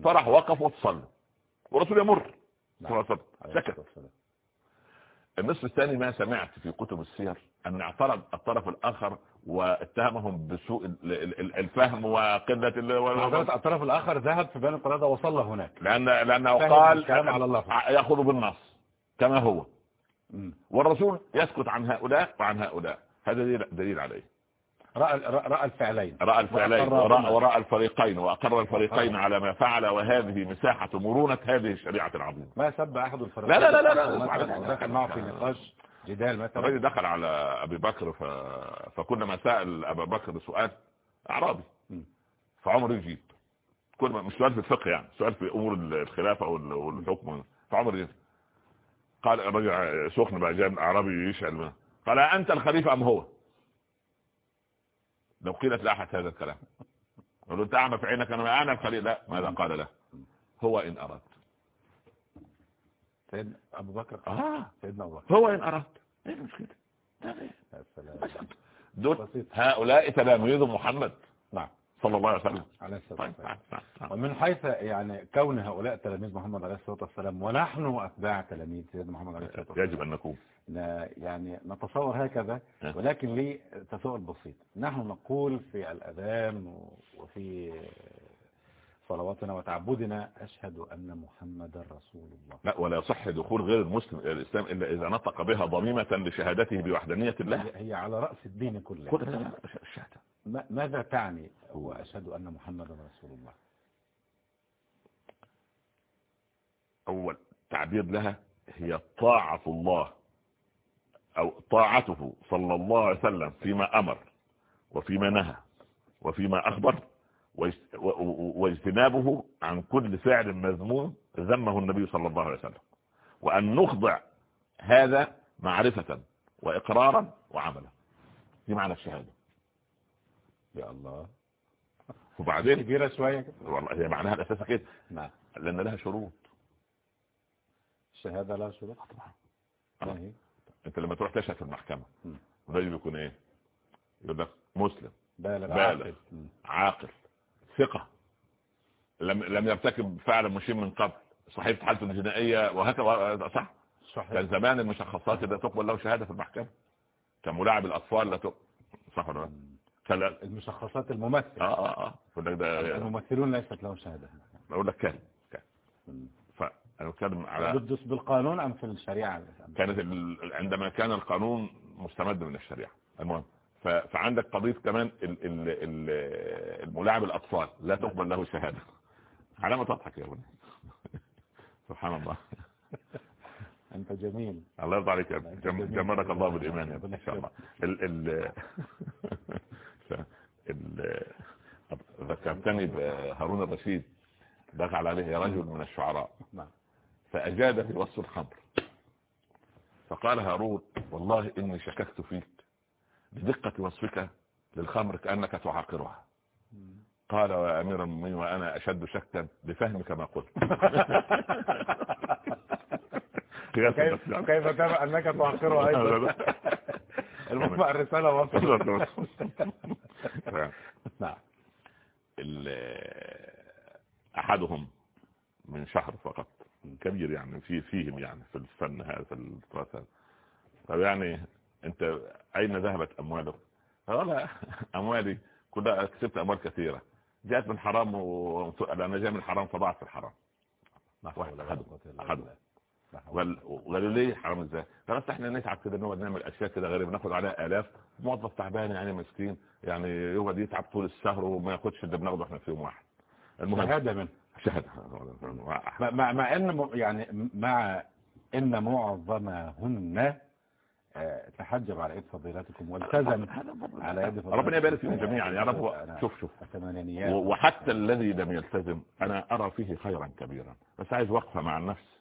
فرح وقف وتصلى والرسول يمر. نعم. سكت. النصف الثاني ما سمعت في كتب السير أن اعترض الطرف الآخر واتهمهم بسوء الفهم وقلة الطرف الآخر ذهب في بني قريظة وصلى هناك. لأن لأنه قال على الله يأخذ بالنص كما هو. والرسول يسكت عن هؤلاء وعن هؤلاء. هذا دليل عليه. رأى, رأى الفعلين. رأى الفعلين ورأى, ورأى الفريقين وأقر الفريقين على ما فعل وهذه مساحة مرونة هذه الشريعة العظيمة. ما سب أحد الفريقين. لا لا لا لا. دخل معه في نقاش جدال مثلا. الرجل دخل على أبي بكر ف... فكنا ما سأل أبا بكر سؤال أعرابي. فعمر يجيب. كل مش سؤال في الفقه يعني سؤال في أمور الخلافة والحكم. فعمر يجيب. قال الرجل سخن بقى جاب أعرابي يشعل قال أنت الخليفة أم هو؟ لو قيلت لأحد هذا الكلام. قالوا أنت أعمى في عينك أنا أنا الخليل. لا ماذا قال له؟ هو إن اردت سيدنا أبو بكر. آه. سيدنا أبو بكر. هو إن اردت إيه المشكلة؟ دول هؤلاء تلاميذ محمد. نعم. صلى الله عليه وسلم. عليه الصلاة طيب، والسلام. طيب، طيب، ومن حيث يعني كون هؤلاء تلاميذ محمد عليه الصلاة والسلام ونحن أتباع تلاميذ سيدنا محمد عليه الصلاة والسلام يجب أن نكون. يعني نتصور هكذا ولكن لي تساؤل بسيط. نحن نقول في الأذان وفي صلواتنا وتعبدنا أشهد أن محمد رسول الله. لا ولا يصح دخول غير المسلم إلى الإسلام إلا إذا نطق بها ضميمة لشهادته بوحدانية الله. هي على رأس الدين كله. كل ماذا تعني؟ هو أشهد أن محمد رسول الله. أول تعبير لها هي طاعة الله أو طاعته صلى الله عليه وسلم فيما أمر وفيما نهى وفيما أخبر. واجتنابه عن كل فعل مذموم ذمه النبي صلى الله عليه وسلم. وأن نخضع هذا معرفة وإقرارا وعملا. دي معنى الشهادة. يا الله. وبعدين كبيرة شوية. والله هي معناها الأساس كده. نعم. لأن لها شروط. الشهادة لها شروط. طبعا. أنت لما تروح تشهد في المحكمة الراجل يكون إيه؟ يقول لك مسلم. بالغ, بالغ عاقل. ثقة. لم لم يرتكب فعل مشين من قبل. صحيفة حالته الجنائية وهكذا صح؟ صحيح. كان زمان المشخصات لا تقبل له شهادة في المحكمة. كان ملاعب الأطفال لا تقبل. صح ولا لا؟ المشخصات الممثل. آه آه آه. ده الممثلون ليست لهم شهادة. بقول لك كان كان. فأنا بتكلم على بالقانون أم في الشريعة؟ كانت عندما كان القانون مستمد من الشريعة. المهم. فعندك قضية كمان الملاعب الأطفال. لا تقبل له شهادة. على ما تضحك يا ابني سبحان الله. أنت جميل. الله يرضى عليك يا جمرك الله بالإيمان يا إن شاء الله. ال ال ال ذكرتني بهارون الرشيد. دخل عليه رجل من الشعراء. نعم. فأجاد في وصف الخمر. فقال هارون والله إني شككت فيك. بدقة وصفك للخمر كأنك تعاقرها. قال يا أمير المؤمنين وأنا أشد شكا بفهمك ما قلت. كيف كيف ترى أنك تعاقرها أيضا؟ المهم. الرسالة وصلت نعم. أحدهم من شهر فقط. كبير يعني في فيهم يعني في الفن هذا في الدراسة طب يعني أنت أين ذهبت أموالك؟ قال أموالي كلها كسبت أموال كثيرة. جاءت من حرام و... أنا جاء من حرام فضعت في الحرام. احدهم وقالوا ليه حرام إزاي؟ قال إحنا نتعب كده نقعد نعمل أشياء كده غريبة ناخد عليها آلاف. موظف تعبان يعني مسكين يعني يقعد يتعب طول الشهر وما ياخدش اللي بناخده إحنا في يوم واحد. المهم شهادة من شهادة. مع, مع إن يعني مع إن معظمهن تحجب على إيد فضيلتكم والتزم على يد فضيلتكم. ربنا يبارك فيهم جميعا يا رب. شوف شوف. وحتى الذي لم يلتزم أنا أرى فيه خيرا كبيرا. بس عايز وقفة مع النفس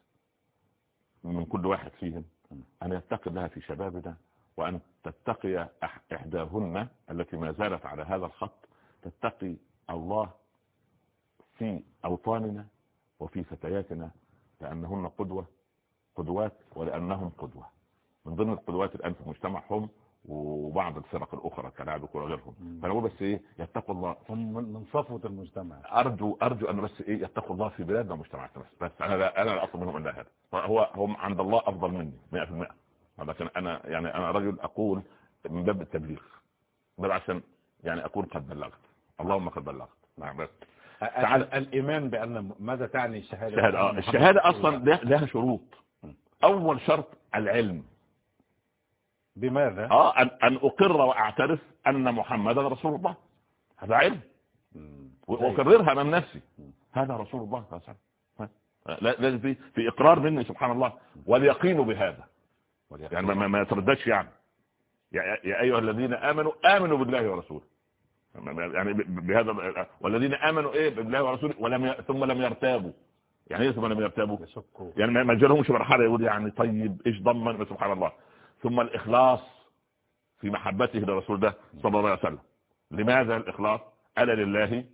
من كل واحد فيهم. أن يتقي لها في شبابنا وأن تتقي إحداهن التي ما زالت على هذا الخط. تتقي الله في أوطاننا وفي فتياتنا لأنهن قدوة قدوات ولأنهم قدوة. من ضمن القدوات الآن في المجتمع هم وبعض الفرق الأخرى كلاعب كوره غيرهم. بقول بس إيه يتقوا الله. هم من صفوة المجتمع. أرجو أرجو أن بس إيه يتقوا الله في بلادنا ومجتمعاتنا بس. بس أنا لا أنا لا أطلب منهم إلا هذا. هو هم عند الله أفضل مني 100% لكن أنا يعني أنا رجل أقول من باب التبليغ. بل عشان يعني أقول قد بلغت. اللهم قد بلغت. نعم بس. الإيمان بأن ماذا تعني الشهادة؟ الشهاده آه الشهادة أصلا لها شروط. أول شرط العلم. بماذا؟ آه ان, أن أقر وأعترف أن محمدا رسول الله. هذا علم. واكررها امام نفسي. هذا رسول الله صلى الله عليه وسلم. لازم في في إقرار مني سبحان الله. واليقين بهذا. يعني ما, ما يترددش يعني. يا أيها الذين آمنوا آمنوا بالله ورسوله. يعني بهذا والذين آمنوا إيه بالله ورسوله ولم ي... ثم لم يرتابوا. يعني إيه ثم لم يرتابوا؟ يعني ما جالهمش مرحلة يقول يعني طيب إيش ضمن؟ سبحان الله. ثم الإخلاص في محبته لرسول ده صلى الله عليه وسلم. لماذا الإخلاص؟ ألا لله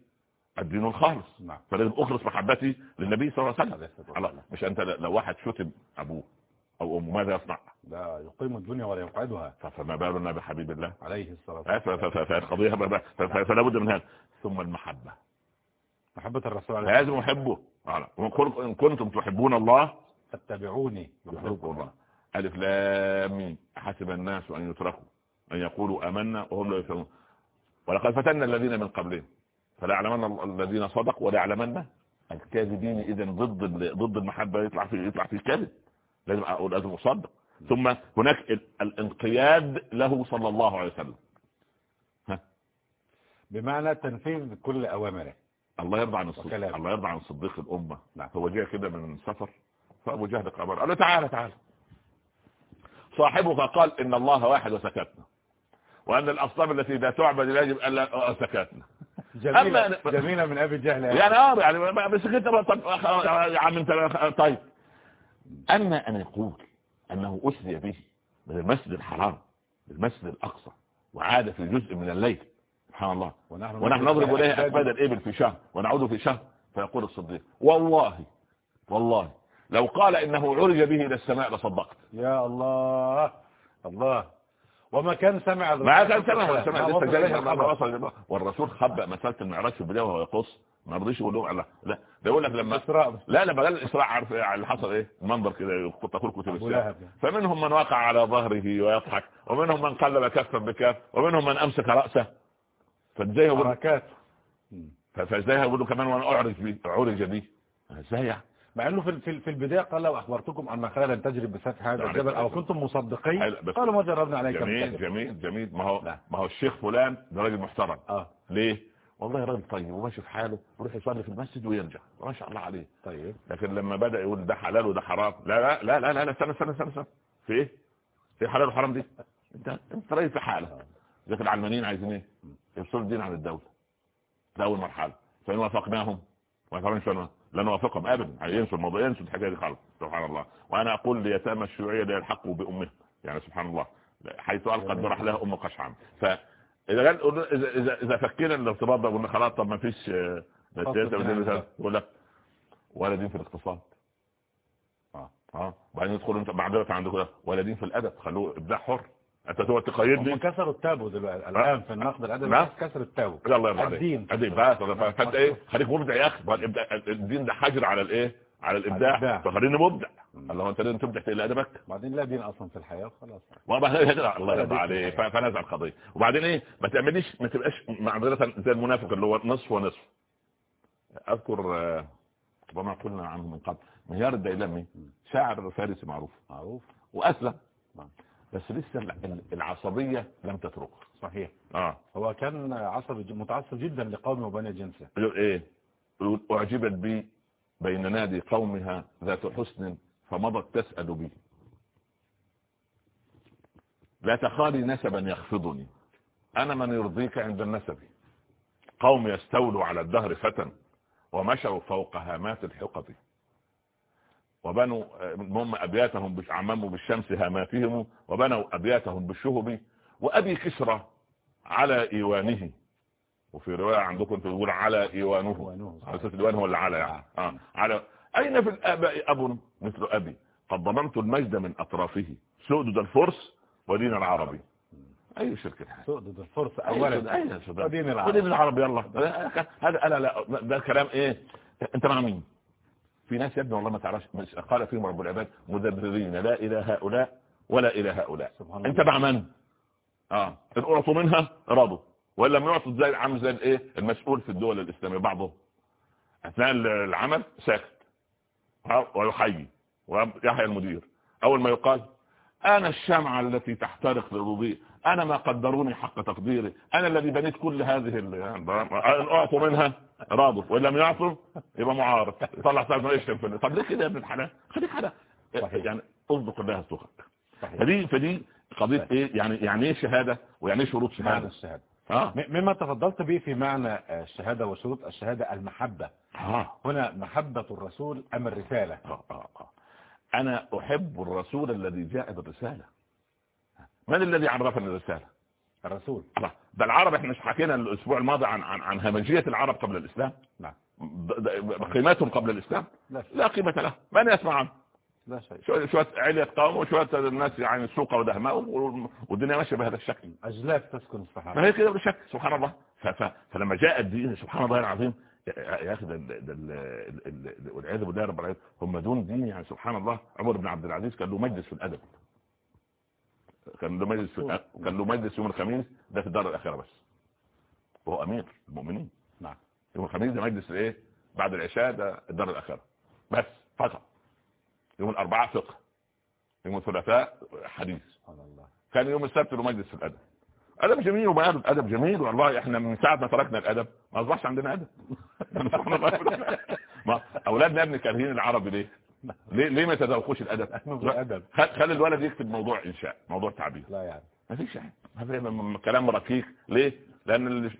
الدين الخالص. نعم. فلازم أخلص محبتي للنبي صلى الله عليه وسلم. مش أنت لو واحد شتم أبوه أو أمه ماذا يصنع؟ لا يقيم الدنيا ولا يقعدها. فما بالنا بحبيب الله. عليه الصلاة والسلام. فالقضية فلا بد من هذا. ثم المحبة. محبة الرسول عليه لازم أحبه. إن كنتم تحبون الله فاتبعوني يحبكم الله. ألف لام حسب الناس أن يتركوا أن يقولوا أمنا وهم لا يفهمون ولقد فتنا الذين من قبلهم. فلا يعلمن الذين صدقوا ولا يعلمن الكاذبين إذا ضد ضد المحبة يطلع في يطلع في كذب لازم أقول لازم أصدق. ثم هناك الانقياد له صلى الله عليه وسلم. ها؟ بمعنى تنفيذ كل أوامره. الله يرضى عن الصديق. الله يرضى عن صديق الأمة. نعم. هو جاء كده من سفر فأبو جهل قال له تعالى تعالى صاحبك قال إن الله واحد وسكتنا. وأن الأصنام التي لا تعبد يجب ألا سكتنا. جميلة, جميلة من أبي جهل يعني. آه يعني بس كنت يا عم انت طيب. أما أن يقول أنه أسري به من المسجد الحرام للمسجد الأقصى وعاد في جزء من الليل سبحان الله. ونحن, ونحن نضرب إليه أكباد الإبل في شهر ونعود في شهر فيقول الصديق والله والله لو قال إنه عرج به إلى السماء لصدقت. يا الله. الله. وما كان سمع ما كان سمع سمع. لسه جاي وصل والرسول خبأ مسألة المعراج في البداية وهو يقص. ما رضيش يقول لهم لا لا. ده يقول لك لما إسراء. لا لما قال الاسراء عارف اللي حصل إيه؟ المنظر كده كنت أقول كتب فمنهم من وقع على ظهره ويضحك ومنهم من قلب كفا بكف ومنهم من أمسك رأسه. فإزاي يقول فإزاي يقولوا كمان وأنا أعرج به عرج به إزاي يعني؟ مع إنه في في البداية قال لو أخبرتكم أن خيرا تجري بسفح هذا الجبل أو كنتم مصدقين قالوا ما جربنا عليك جميل جميل جميل. ما هو لا. ما هو الشيخ فلان ده راجل محترم. آه. ليه؟ والله راجل طيب وماشي في حاله يروح يصلي في المسجد ويرجع ما شاء الله عليه. طيب. لكن لما بدأ يقول ده حلال وده حرام لا لا لا لا لا, لا استنى استنى استنى استنى. في إيه؟ في حلال وحرام دي؟ أنت أنت راجل في حالة. لكن العلمانيين عايزين إيه؟ يفصلوا الدين عن الدولة. ده أول مرحلة. فإن وافقناهم وافقنا لا نوافقهم ابدا. ينسوا الموضوع ينسوا الحكاية دي خالص سبحان الله. وأنا أقول ليتامى الشيوعية لا يلحقوا بامهم يعني سبحان الله. حيث ألقت برحلها أم قشعم ف إذا قال إذا إذا فكينا الارتباط ده قلنا خلاص طب ما فيش يقول لك ولا دين في الاقتصاد. آه آه. وبعدين يدخل أنت معذره عندك ولا دين في الأدب. خلوه إبداع حر. أنت تقعد تقيدني هم كسروا التابو دلوقتي الآن في النقد الأدبي نعم؟ كسروا التابو. الله يرضى عليك الدين فانت إيه؟ خليك مبدع يا أخي. الدين ده حجر على الإيه؟ على الإبداع. فخليني مبدع. الله أنت لازم تبدع في ادبك بعدين لا دين أصلا في الحياة خلاص الله يرضى عليك. فنزع القضية وبعدين إيه؟ ما تعمليش ما تبقاش معذرة زي المنافق اللي هو نصف ونصف. أذكر ربما قلنا عنه من قبل. مهيار الديلمي شاعر فارسي معروف. معروف. وأسلم. بس لسه العصبية لم تترك صحيح. آه. هو كان عصبي متعصب جدا لقومه وبني جنسه إيه؟ أعجبت بي بين نادي قومها ذات حسن فمضت تسأل بي. لا تخالي نسبا يخفضني. أنا من يرضيك عند النسب. قوم يستولوا على الدهر فتى ومشوا فوق هامات الحقب. وبنوا هم أبياتهم عمموا بالشمس هاماتهم وبنوا أبياتهم بالشهب. وأبي كسرى على إيوانه. وفي رواية عندكم تقول على إيوانه. على أساس الإيوان هو اللي على يعني؟ آه. على. أين في الآباء أب مثل أبي؟ قد ضممت المجد من أطرافه. سؤدد الفرس ودين العربي. تؤدد الفرصه اولا. أي سودان ودين العرب. ودين العرب يلا. هذا أنا لا. ده كلام إيه؟ أنت مع مين؟ في ناس ابني والله ما تعرفش قال فيهم رب العباد مدبرين لا إلى هؤلاء ولا إلى هؤلاء. سبحان انت الله. مع من؟ آه. إن أعطوا منها رضوا ولا لم يعطوا زي عامل زي الإيه؟ المسؤول في الدول الإسلامية بعضهم. أثناء العمل ساكت. ها، ويحيي ويحيى المدير. أول ما يقال أنا الشمعة التي تحترق للضوء أنا ما قدروني حق تقديري. أنا الذي بنيت كل هذه أعطوا منها راضوا وإن لم يعطوا يبقى معارض. سالفه يشتم في طب ليه كده يا ابن الحلال؟ خليك حلال صحيح. يعني اصدق الله سخك صحيح. فدي فدي قضية إيه؟ يعني يعني إيه شهادة؟ ويعني إيه شروط معنى شهاده الشهادة. آه. م- مما تفضلت به في معنى آه، الشهاده وشروط الشهادة المحبة. آه. هنا محبة الرسول أم الرسالة؟ آه، آه، آه. أنا أحب الرسول الذي جاء بالرسالة. من الذي عرفني الرسالة؟ الرسول. الله. ده العرب إحنا حكينا الأسبوع الماضي عن عن عن همجية العرب قبل الإسلام. نعم. قيمتهم قبل الإسلام؟ لا لا قيمة له من يسمع عنه؟ لا شيء. شوية علية قوم وشوية الناس يعني سوق ودهماء والدنيا ماشية بهذا الشكل. اجلاف تسكن ما الصحابه هي كده بالشكل؟ سبحان الله. فلما جاء الدين سبحان الله العظيم يا أخي ده ده- ده ال- ال- ال- والعياذ بالله رب العالمين هم دون دين يعني سبحان الله. عمر بن عبد العزيز كان له مجلس في الأدب. كان له مجلس كان له مجلس يوم الخميس ده في الدار الاخره بس. وهو أمير المؤمنين. نعم. يوم الخميس ده مجلس الايه بعد العشاء ده الدار الاخره بس فقط. يوم الأربعاء فقه. يوم الثلاثاء حديث. كان يوم السبت له مجلس في الأدب. أدب جميل وبيان أدب جميل والله إحنا من ساعة ما تركنا الأدب ما أصبحش عندنا أدب. ما أولادنا يا ابني كارهين العربي ليه؟ ليه ليه ما يتذوقوش الأدب. خل خلي الولد يكتب موضوع إنشاء موضوع تعبير. لا يعني. ما فيش يعني. هذا م- م- كلام ركيك ليه؟ لأن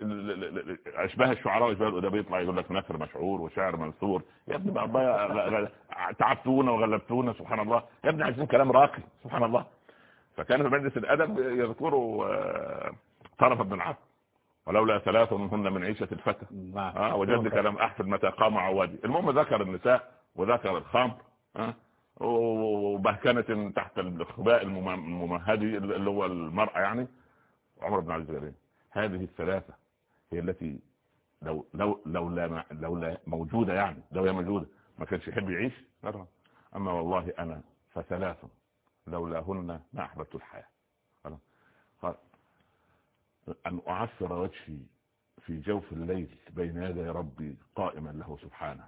أشباه الشعراء وأشباه الادباء يطلع يقول لك نثر مشعور وشعر منثور. يا ابني بقى تعبتونا وغلبتونا سبحان الله. يا ابني عايزين كلام راقي سبحان الله. فكان في مجلس الأدب يذكروا آه، طرف بن العبد ولولا ثلاث منهن من عيشة الفتى. نعم. آه وجدك لم أحفظ متى قام عوادي. المهم ذكر النساء وذكر الخمر. وبهكنة تحت الخباء المم- الممهدي اللي هو المرأة يعني. عمر بن عبد الجليل هذه الثلاثة هي التي لو لو لولا لولا موجودة يعني لو هي موجودة ما كانش يحب يعيش. لا. أما والله أنا فثلاث لولاهن ما احببت الحياة. قال أن اعثر وجهي في جوف الليل بين يدي ربي قائما له سبحانه.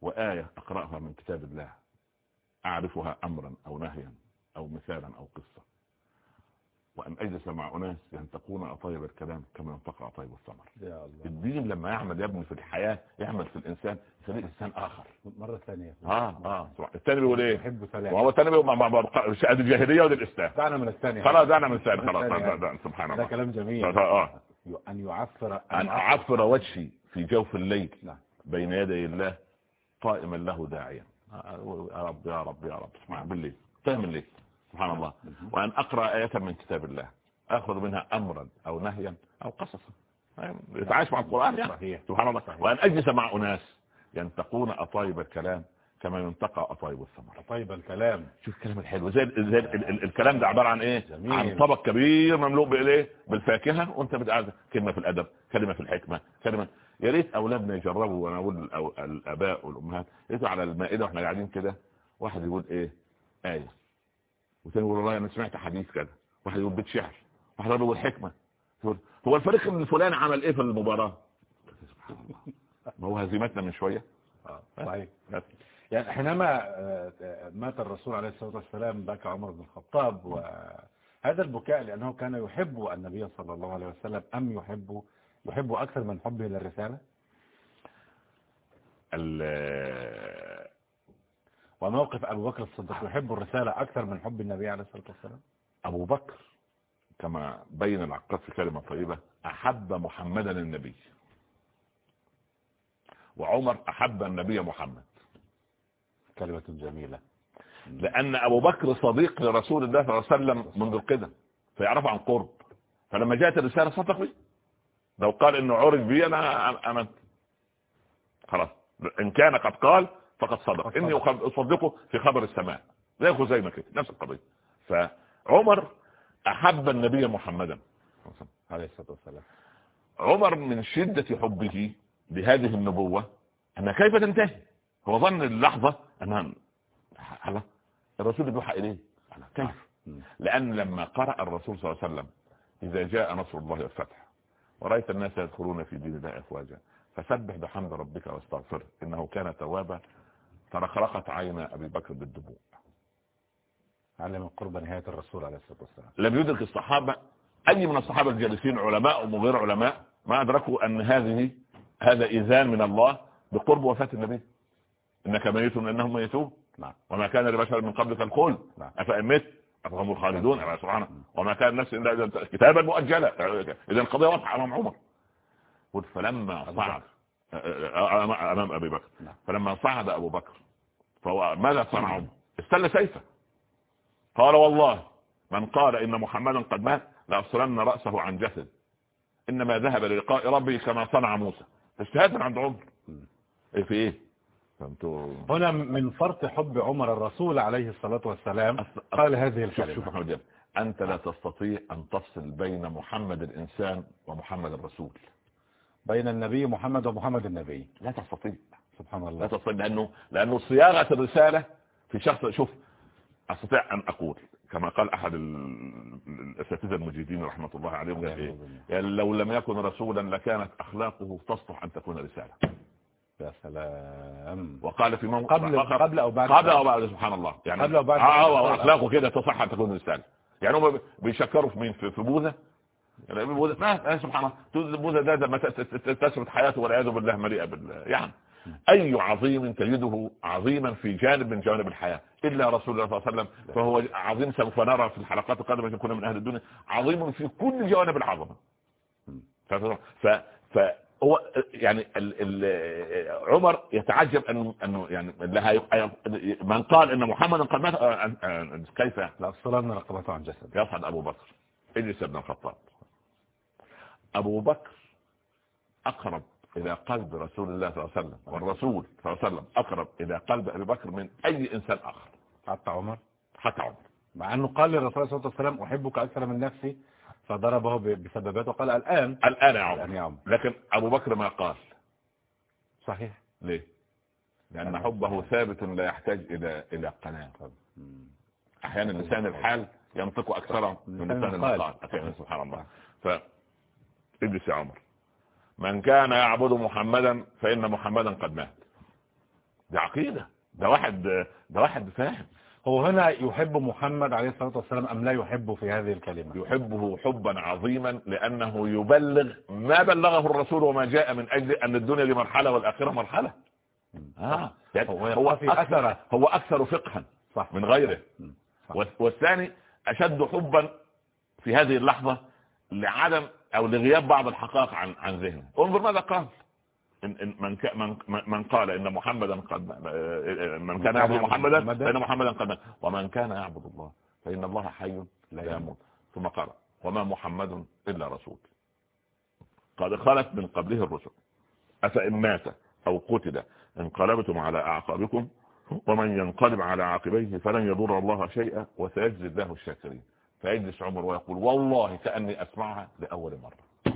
وآية أقرأها من كتاب الله أعرفها أمرا أو نهيا أو مثالا أو قصة. وأن أجلس مع أناس ينتقون أطيب الكلام كما ينتقى أطيب الثمر يا الله. الدين لما يعمل يا ابني في الحياة يعمل في الإنسان يخليه إنسان آخر. مرة ثانية. آه آه الثاني بيقول إيه؟ يحب ثلاثة وهو الثاني بيقول مع مع ادي الجاهلية ودي الإسلام. دعنا من الثانية خلاص دعنا من الثاني. خلاص. ده- ده- سبحان ده الله. كلام جميل. آه. أن يعفر أن أعفر وجهي في جوف الليل نعم. بين يدي الله قائما له داعيا. يا رب يا رب يا رب. سبحان بالليل فهم الليل سبحان الله. وأن أقرأ آية من كتاب الله. أخذ منها أمرا أو نهيا أو قصصا. يتعايش مع القرآن يعني سبحان الله. وأن أجلس مع أناس ينتقون أطايب الكلام كما ينتقى أطايب الثمر طيب الكلام. شوف الكلام الحلو. زي, زي ال- ال- الكلام ده عبارة عن إيه؟ جميل. عن طبق كبير مملوء بالايه بالفاكهة وأنت بتقعد كلمة في الأدب كلمة في الحكمة كلمة يا ريت اولادنا يجربوا وأنا أقول الاباء والامهات يجوا على المائدة وإحنا قاعدين كده واحد يقول إيه؟ آية. وثاني يقول والله أنا سمعت حديث كذا واحد يقول بيت شعر واحد يقول يقول هو الفريق الفلاني عمل إيه في الله ما هو هزيمتنا من شوية. آه، صحيح. يعني حينما آه، مات الرسول عليه الصلاة والسلام بكى عمر بن الخطاب وهذا البكاء لأنه كان يحب النبي صلى الله عليه وسلم أم يحب يحب أكثر من حبه للرسالة. ال- وموقف أبو بكر الصديق يحب الرسالة أكثر من حب النبي عليه الصلاة والسلام. أبو بكر كما بين العقاد في كلمة طيبة أحب محمدا النبي. وعمر أحب النبي محمد. كلمة جميلة. لأن أبو بكر صديق لرسول الله صلى الله عليه وسلم منذ القدم فيعرف عن قرب. فلما جاءت الرسالة صدق بي. لو قال إنه عرف بي أنا أمنت خلاص. إن كان قد قال فقد صدق. إني أصدقه في خبر السماء. زي خزيمة كده نفس القضية. فعمر أحب النبي محمدا. عليه الصلاة والسلام. عمر من شدة حبه لهذه النبوة أنها كيف تنتهي؟ هو ظن اللحظة أنها على الرسول يوحى إليه. كيف؟ لأن لما قرأ الرسول صلى الله عليه وسلم إذا جاء نصر الله والفتح ورأيت الناس يدخلون في دين الله أفواجا. فسبح بحمد ربك واستغفره إنه كان توابا. فرخرقت عين أبي بكر بالدموع. علم قرب نهاية الرسول عليه الصلاة والسلام. لم يدرك الصحابة. أي من الصحابة الجالسين علماء وغير علماء ما أدركوا أن هذه هذا إذان من الله بقرب وفاة النبي. إنك ميت إنهم ميتون. نعم. وما كان لبشر من قبلك الخلد. نعم. أفإن أفهم الخالدون. أما سبحانه وما كان نفس كتابا مؤجلا. إذا القضية واضحة أمام عمر. قلت فلما صعد أمام أبي بكر. نعم. فلما صعد أبو بكر فهو ماذا صنع عمر؟ استل سيفه. قال والله من قال إن محمدا قد مات لأصلن رأسه عن جسد. إنما ذهب للقاء ربي كما صنع موسى. اجتهادا عند عمر. إيه في إيه؟ فهمتوا؟ هنا من فرط حب عمر الرسول عليه الصلاة والسلام قال هذه شوف شوف الكلمة محمد. أنت لا تستطيع أن تفصل بين محمد الإنسان ومحمد الرسول. بين النبي محمد ومحمد النبي. لا تستطيع. سبحان لا الله تستطيع لأنه لأنه صياغة الرسالة في شخص شوف أستطيع أن أقول كما قال أحد ال- الأساتذة المجيدين رحمة الله عليهم إيه يعني لو لم يكن رسولا لكانت أخلاقه تصلح أن تكون رسالة. يا سلام. وقال في موقع قبل قبل أو بعد قبل أو بعد سبحان الله. يعني قبل أو بعد. آه أخلاقه كده تصح أن تكون رساله يعني هم بيشكروا في مين؟ في بوذا؟ يعني بوذا؟ ما ما سبحان الله. بوذا ده لما تثبت حياته والعياذ بالله مليئة بال يعني أي عظيم تجده عظيما في جانب من جوانب الحياة. إلا رسول الله صلى الله عليه وسلم فهو عظيم سوف نرى في الحلقات القادمة كنا من أهل الدنيا. عظيم في كل جوانب العظمة. ف ف فهو يعني ال ال عمر يتعجب أنه أنه يعني لها من قال إن محمدا قد مات آه، آه، آه، كيف؟ لأصلن رقبته عن جسد. يصعد أبو بكر. إجلس ابن الخطاب. أبو بكر أقرب إلى قلب رسول الله صلى الله عليه وسلم والرسول صلى الله عليه وسلم أقرب إلى قلب أبي بكر من أي إنسان آخر. حتى عمر؟ حتى عمر. مع أنه قال للرسول صلى الله عليه وسلم أحبك أكثر من نفسي فضربه بسببات وقال الآن الآن يا الآن عمر يا عمر. لكن أبو بكر ما قال. صحيح. ليه؟ لأن حبه ثابت لا يحتاج إلى إلى قناعه مم. أحيانا لسان الحال ينطق أكثر من لسان. المقال أحياناً سبحان الله. ف اجلس يا عمر. من كان يعبد محمدا فإن محمدا قد مات. دي عقيدة. ده واحد ده واحد فاهم. هو هنا يحب محمد عليه الصلاة والسلام أم لا يحبه في هذه الكلمة؟ يحبه حبا عظيما لأنه يبلغ ما بلغه الرسول وما جاء من أجل أن الدنيا دي مرحلة. والاخره مرحله آه. يعني هو هو أكثر أثره. هو أكثر فقها صح. من غيره. صح. والث- والثاني أشد حبا في هذه اللحظة لعدم أو لغياب بعض الحقائق عن عن ذهنه. انظر ماذا قال. من من من قال إن محمدا قد من كان يعبد محمدا فإن محمدا قد مات. ومن كان يعبد الله فإن الله حي لا يموت. ثم قال وما محمد إلا رسول. قد خلت من قبله الرسل. أفإن مات أو قتل انقلبتم على أعقابكم ومن ينقلب على عاقبيه فلن يضر الله شيئا وسيجزي الله الشاكرين. فيجلس عمر ويقول والله كأني أسمعها لأول مرة.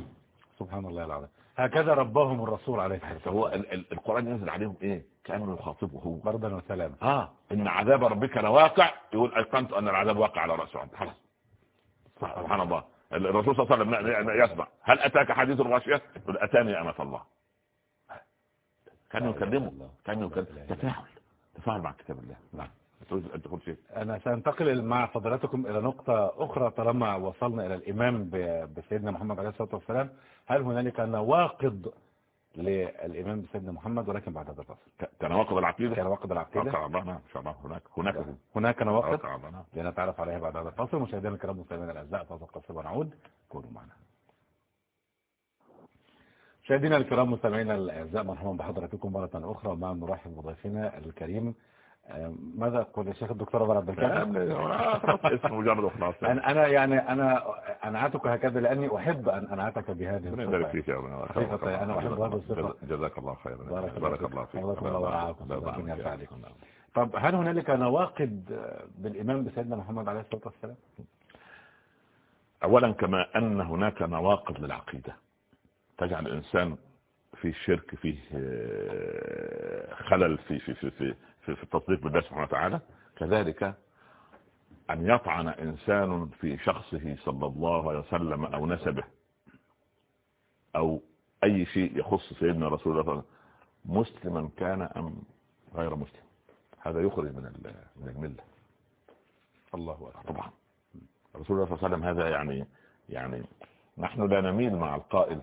سبحان الله العظيم. هكذا ربهم الرسول عليه الصلاة والسلام. ال- القرآن ينزل عليهم إيه؟ كأنه يخاطبه هو. بردا وسلاما. آه إن عذاب ربك لواقع. يقول أيقنت أن العذاب واقع على عند خلاص. سبحان الله. الرسول صلى الله عليه وسلم يسمع. هل أتاك حديث الغاشية؟ يقول أتاني أمة الله. كان يكلمه. كان يكلمه تفاعل. تفاعل مع كتاب الله. نعم. تقول شيء. أنا سأنتقل مع فضلاتكم إلى نقطة أخرى طالما وصلنا إلى الإمام بسيدنا محمد عليه الصلاة والسلام. هل هنالك نواقض للإمام بسيدنا محمد ولكن بعد هذا الفصل؟ تناقض العقيدة؟ كان واقض العقيدة نعم إن شاء الله هناك هناك. هناك نواقض لنتعرف عليها بعد هذا الفصل. مشاهدينا الكرام مستمعينا الأعزاء فاصل قصير ونعود. كونوا معنا. مشاهدينا الكرام مستمعينا الأعزاء مرحبا بحضراتكم مرة أخرى مع نرحب بضيفنا الكريم. ماذا يقول الشيخ الدكتور عمر عبد اسمه مجرد وخلاص أنا أنا يعني أنا أنعتك هكذا لأني أحب أن أنعتك بهذه الصفة. فيك يا ابن حقيقة أنا أحب هذا الصفة. جزاك الله خيرا. بارك الله بارك فيك. الله فيك. حفظكم الله ربنا يرفع فيك. عليكم. طب هل هنالك نواقض بالإمام بسيدنا محمد عليه الصلاة والسلام؟ اولا كما أن هناك نواقض للعقيدة. تجعل الإنسان في شرك فيه آه، خلل في في في في في, التصديق بالله سبحانه وتعالى كذلك أن يطعن إنسان في شخصه صلى الله عليه وسلم أو نسبه أو أي شيء يخص سيدنا رسول الله مسلما كان أم غير مسلم؟ هذا يخرج من من الملة. الله أكبر. طبعا. رسول الله صلى الله عليه وسلم هذا يعني يعني نحن لا نميل مع القائل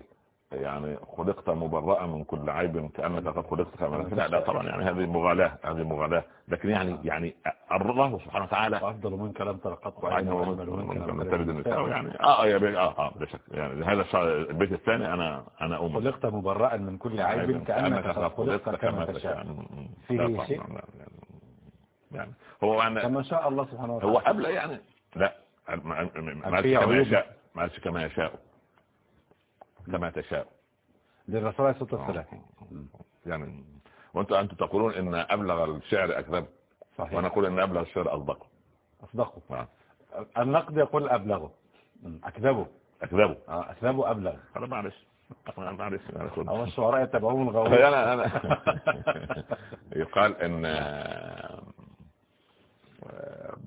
يعني خلقت مبرأة من كل عيب كأنك قد خلقت كما لا لا طبعا يعني هذه مغالاة هذه مغالاة. لكن يعني يعني الله سبحانه وتعالى أفضل منك لم تلقط يعني آه يا آه آه بشك يعني هذا البيت الثاني أنا أنا ام خلقت مبرأ من كل عيب كأنك قد خلقت كما تشاء. فيه شيء؟ يعني هو أنا كما شاء الله سبحانه وتعالى. هو قبل يعني لا ما كما يشاء. ما كما يشاء. كما تشاء. للرسول عليه الصلاة والسلام. يعني وأنتم أنتم تقولون إن أبلغ الشعر أكذب. صحيح. ونقول إن أبلغ الشعر أصدقه. أصدقه. نعم النقد يقول أبلغه. أكذبه. أكذبه. آه أكذبه أبلغ. أنا معلش. معلش هو الشعراء يتبعون الغوص أنا أنا يقال ان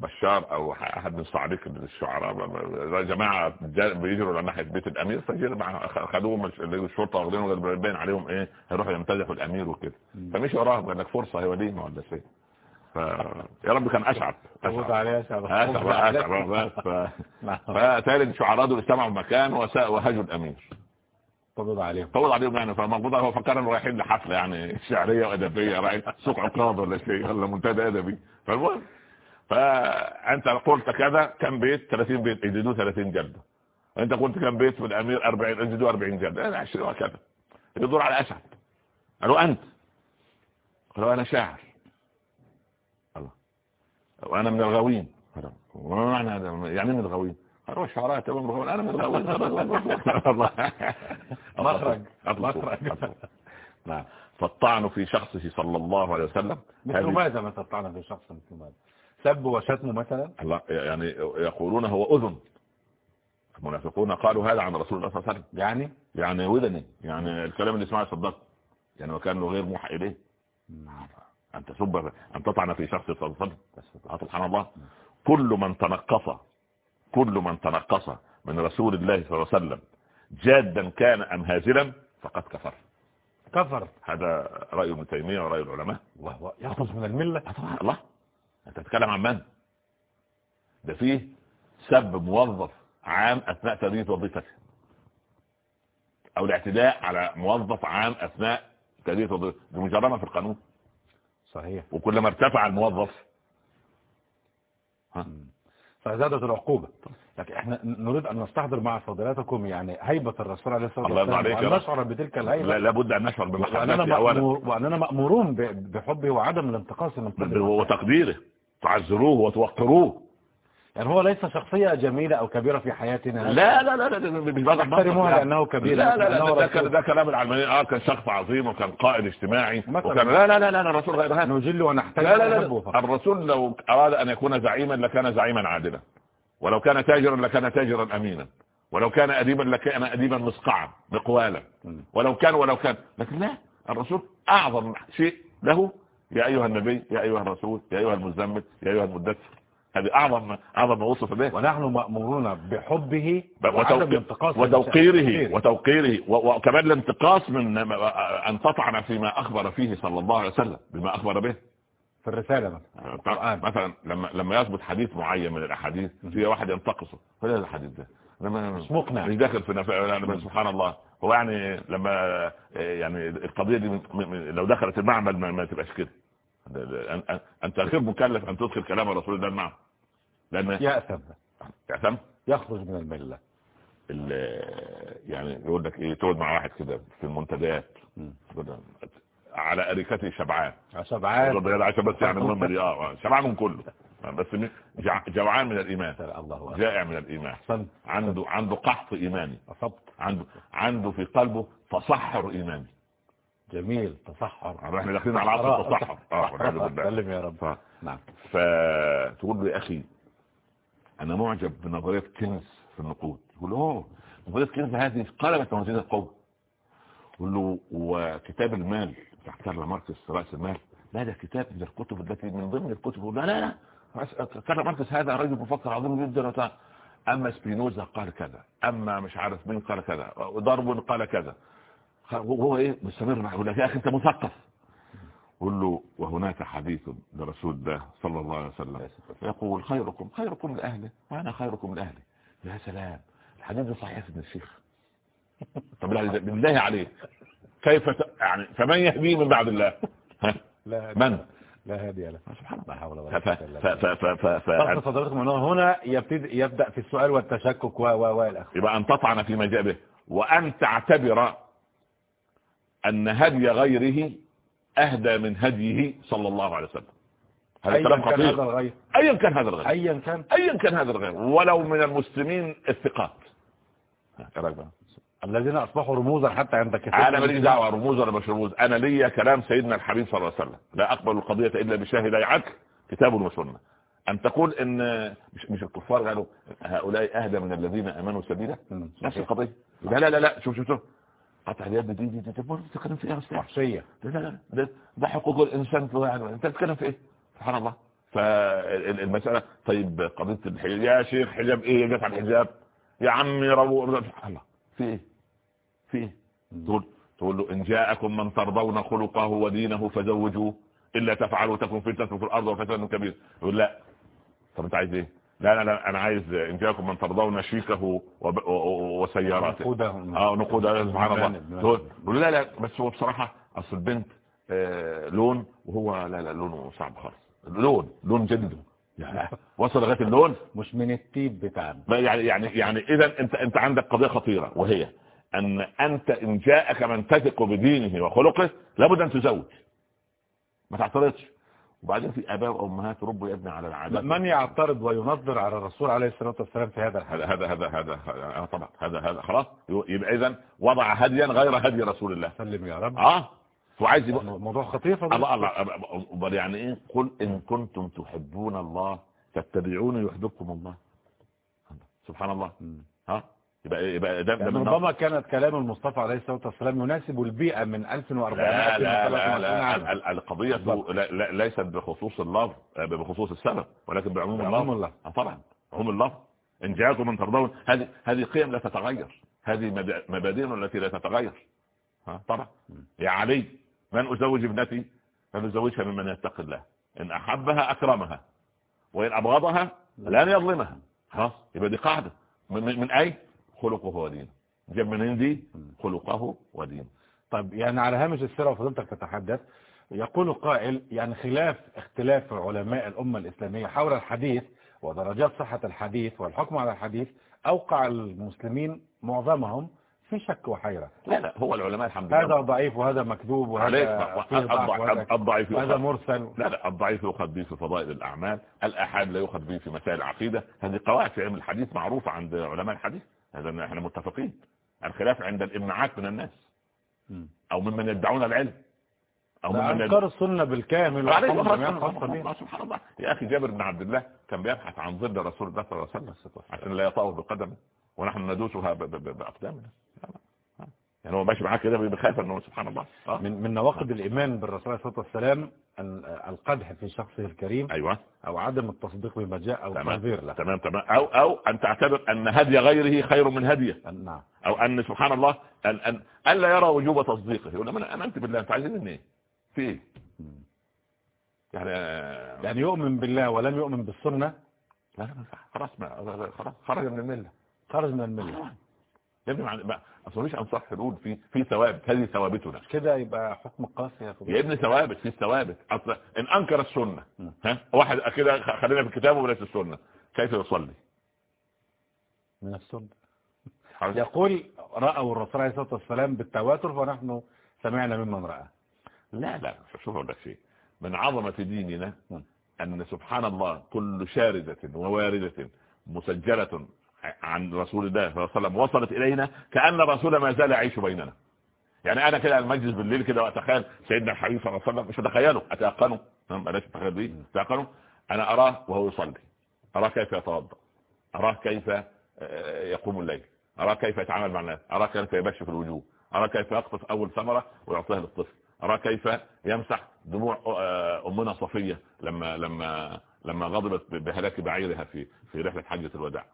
بشار أو أحد من صعيدك الشعراء. جماعة بيجروا على ناحيه بيت الأمير فجروا خدوهم الشرطة واخدينهم باين عليهم إيه هيروحوا يمتزحوا الأمير وكده. فمشي وراهم قال لك فرصة هي وليمه ولا شيء. ف يا رب كان أشعب أشعب. عليه أشعب. أشعب فثالث الشعراء دول استمعوا مكان وهجوا الأمير. طبض عليهم. طبض عليهم يعني فالمفروض هو فكر انه رايحين لحفلة يعني شعرية وأدبية رايح سوق عقاب ولا شيء ولا منتدى أدبي. فالمهم فأنت قلت كذا كم بيت؟ 30 بيت يزيدوا 30 جلدة. أنت قلت كم بيت في الامير 40 يزيدوا 40 جلدة. أنا 20 وكذا. يدور على اسعد قالوا أنت؟ قالوا أنا شاعر. الله. وأنا من الغاوين. وما معنى يعني من الغاوين؟ قالوا الشعراء تمام الغاوين. أنا من الغاوين. مخرج. مخرج. نعم. فالطعن في شخصه صلى الله عليه وسلم. مثل ماذا ما تطعن في شخص مثل ماذا؟ سب وشتم مثلا؟ يعني يقولون هو أذن. المنافقون قالوا هذا عن رسول الله صلى الله عليه وسلم. يعني؟ يعني وذني. يعني الكلام اللي اسمعه صدق. يعني وكان له غير موحى إليه. أن تسب أن تطعن في شخص صلى الله عليه وسلم. سبحان الله. كل من تنقص كل من تنقص من رسول الله صلى الله عليه وسلم جادا كان أم هازلا فقد كفر. كفر. هذا رأي ابن تيمية ورأي العلماء. وهو يخرج من الملة. الله. أنت تتكلم عن من؟ ده فيه سب موظف عام أثناء تأدية وظيفته أو الاعتداء على موظف عام أثناء تأدية وظيفته دي مجرمة في القانون. صحيح. وكلما ارتفع الموظف ها؟ فزادت العقوبة. لكن إحنا نريد أن نستحضر مع فضيلتكم يعني هيبة الرسول عليه الصلاة والسلام وأن نشعر بتلك الهيبة. لا لابد أن نشعر بمحبته اولا. وأننا مأمورون بحبه وعدم الانتقاص من وتقديره. تعزروه وتوقروه يعني هو ليس شخصية جميلة أو كبيرة في حياتنا لا لا لا لا مش لأنه كبير لا لا لا ده, كان ده كلام العلمانيين آه كان شخص عظيم وكان قائد اجتماعي وكان لا لا لا لا الرسول غير هذا نجل ونحترم لا لا لا الرسول لو أراد أن يكون زعيما لكان زعيما عادلا ولو كان تاجرا لكان تاجرا أمينا ولو كان أديبا لكان أديبا مسقعا مقوالا ولو كان ولو كان لكن لا الرسول أعظم شيء له يا أيها النبي يا أيها الرسول يا أيها المزمل يا أيها المدثر. هذه أعظم أعظم ما وصف به ونحن مأمورون بحبه وتوقيره وتوقيره. وكمان الانتقاص من أن تطعن فيما أخبر فيه صلى الله عليه وسلم بما أخبر به. في الرسالة مثلا مثلا لما لما يثبت حديث معين من الأحاديث في واحد ينتقصه. فلا الحديث ده. مش مقنع. مش داخل في نفع سبحان الله. هو يعني لما يعني القضية دي لو دخلت المعمل ما تبقاش كده. أنت غير مكلف أن تدخل كلام رسول الله المعمل لأن يأثم يأثم يخرج من الملة. يعني يقول لك إيه تقعد مع واحد كده في المنتديات. على اريكته شبعان. شبعان. عشان بس يعني المهم دي آه شبعان من كله. بس جوعان من الإيمان. الله جائع من الإيمان. عنده عنده قحط إيماني. أصبت. عنده عنده في قلبه تصحر إيماني. جميل. تصحر. إحنا داخلين على عصر التصحر. آه سلم يا رب. ف... نعم. فتقول له يا أخي أنا معجب بنظرية كينز في النقود. يقول له أوه نقودات كنز هذه قلبت موازين القوة يقول له وكتاب المال بتاع كارل ماركس رأس المال. لا ده كتاب من الكتب التي من ضمن الكتب. لا لا لا كارل ماركس هذا رجل مفكر عظيم جدا. أما سبينوزا قال كذا أما مش عارف مين قال كذا ودارون قال كذا. هو إيه؟ مستمر معه يقول لك يا أخي أنت مثقف. قل له وهناك حديث لرسول الله صلى الله عليه وسلم. يقول خيركم خيركم لأهله. وأنا خيركم لأهلي. يا سلام. الحديث ده صحيح ابن الشيخ طب بالله عليك. كيف ت... يعني فمن يهديه من بعد الله؟ لا من؟ لا هادي له. سبحان الله. حول ولا قوة إلا بالله. هنا يبتدي يبدأ في السؤال والتشكك و و و يبقى أن تطعن في مجابه وأن تعتبر أن هدي غيره أهدى من هديه صلى الله عليه وسلم. هذا كلام خطير. ايا كان هذا الغير. ايا كان. ايا كان هذا الغير. ولو من المسلمين الثقات. الذين أصبحوا رموزا حتى عند كثير أنا ماليش دعوة رموز ولا مش رموز. أنا ليا كلام سيدنا الحبيب صلى الله عليه وسلم. لا أقبل القضية إلا بشاهد عدل كتاب وسنة. أن تقول إن مش مش الكفار قالوا هؤلاء أهدى من الذين آمنوا سبيلا؟ نفس القضية. لا لا لا لا. شوف شوف شوف. قطع اليد دي دي دي تتكلم في إيه يا وحشية. لا لا ده حقوق الإنسان يعني أنت بتتكلم في إيه؟ سبحان الله. فالمسألة طيب قضية الحجاب يا شيخ حجاب إيه؟ جت على الحجاب. يا عمي ربو الله. في إيه؟ في إيه؟ تقول تقول له إن جاءكم من ترضون خلقه ودينه فزوجوه إلا تفعلوا تكن فتنة في الأرض وفساد كبير يقول لا. طب أنت عايز إيه؟ لا لا لا أنا عايز ان جاءكم من ترضون شيكه وسياراته نقوده آه نقوده سبحان الله. لا لا بس هو بصراحة أصل البنت آه لون وهو لا لا لونه صعب خالص. لون لون يعني وصل لغاية اللون؟ مش من التيب بتاعنا. يعني يعني يعني اذا أنت أنت عندك قضية خطيرة وهي أن أنت إن جاءك من تثق بدينه وخلقه لابد أن تزوج. ما تعترضش. وبعدين في أباء وأمهات ربوا يا ابني على العادات من يعترض وينظر على الرسول عليه الصلاة والسلام في هذا هذا هذا هذا هذا, هذا طبعا هذا هذا خلاص يبقى اذا وضع هديا غير هدي رسول الله. سلم يا رب. آه وعايز يبقى موضوع خطير الله الله يعني إيه؟ قل إن كنتم تحبون الله فاتبعوني يحببكم الله. سبحان الله. ها؟ يبقى يبقى ده, يعني ربما كانت كلام المصطفى عليه الصلاة والسلام يناسب البيئة من 1400 لا لا لا, لا, لا القضية لا ليست بخصوص اللفظ بخصوص السبب ولكن بعموم اللفظ. الله آه، طبعا عموم اللفظ. إن جاءكم من ترضون. هذه هذه قيم لا تتغير. هذه مبادئ التي لا تتغير. ها طبعا. يا علي من أزوج ابنتي؟ فنزوجها ممن يتقي الله. إن أحبها أكرمها. وإن أبغضها لن يظلمها. خلاص يبقى دي قاعدة. من, من اي خلقه ودينه جاب من دي؟ خلقه ودينه طيب يعني على هامش السيرة وفضلتك تتحدث يقول قائل يعني خلاف اختلاف علماء الأمة الإسلامية حول الحديث ودرجات صحة الحديث والحكم على الحديث أوقع المسلمين معظمهم في شك وحيرة. لا لا هو العلماء الحمد لله. هذا ضعيف وهذا مكذوب وهذا الضعيف وهذا مرسل. لا لا الضعيف يؤخذ به في فضائل الأعمال الأحاد لا يؤخذ به في مسائل العقيدة. هذه قواعد في علم الحديث معروفة عند علماء الحديث. هذا إحنا متفقين. الخلاف عند الامعات من الناس. أو ممن يدعون العلم. أو ممن انكار السنة بالكامل سبحان الله يا أخي جابر بن عبد الله كان بيبحث عن ظل رسول الله صلى الله عليه وسلم. عشان لا يطأه بقدمه. ونحن ندوسها بأقدامنا. يعني هو ماشي معاه كده بيخاف انه سبحان الله آه. من من نواقض الإيمان بالرسول عليه الصلاة والسلام القدح في شخصه الكريم أيوه. أو عدم التصديق بما جاء أو التعذير له. تمام تمام. أو أو أن تعتبر أن هدي غيره خير من هديه. نعم. أو أن سبحان الله أن أن الا يرى وجوب تصديقه. يقول أنا امنت بالله أنت عايزين مني إيه؟ في إيه؟ يعني يعني يؤمن بالله ولم يؤمن بالسنة؟ لا لا خلاص خلاص خرج من الملة. خرج من الملة. يا ابني أصل مش انصح نقول في في ثوابت هذه ثوابتنا. كده يبقى حكم قاسي يا يا ابني ثوابت في ثوابت. أصل إن أنكر السنة ها؟ واحد كده خلينا في الكتاب وبلاش السنة. كيف يصلي؟ من السنة. يقول رأوا الرسول عليه الصلاة والسلام بالتواتر فنحن سمعنا ممن رأى. لا لا شوف أقول لك شيء. من عظمة ديننا أن سبحان الله كل شاردة وواردة مسجله عن رسول الله صلى الله عليه وسلم وصلت إلينا كأن الرسول ما زال يعيش بيننا. يعني أنا كده المجلس بالليل كده وأتخيل سيدنا الحبيب صلى الله عليه وسلم مش أتخيله أتيقنه بلاش أتخيل بيه أتيقنه أنا أراه وهو يصلي. أراه كيف يتوضأ؟ أراه كيف يقوم الليل؟ أرى كيف يتعامل مع الناس؟ أرى كيف يبشر في الوجوه أرى كيف يقطف أول ثمرة ويعطيها للطفل؟ أرى كيف يمسح دموع أمنا صفية لما لما لما غضبت بهلاك بعيرها في في رحلة حجة الوداع؟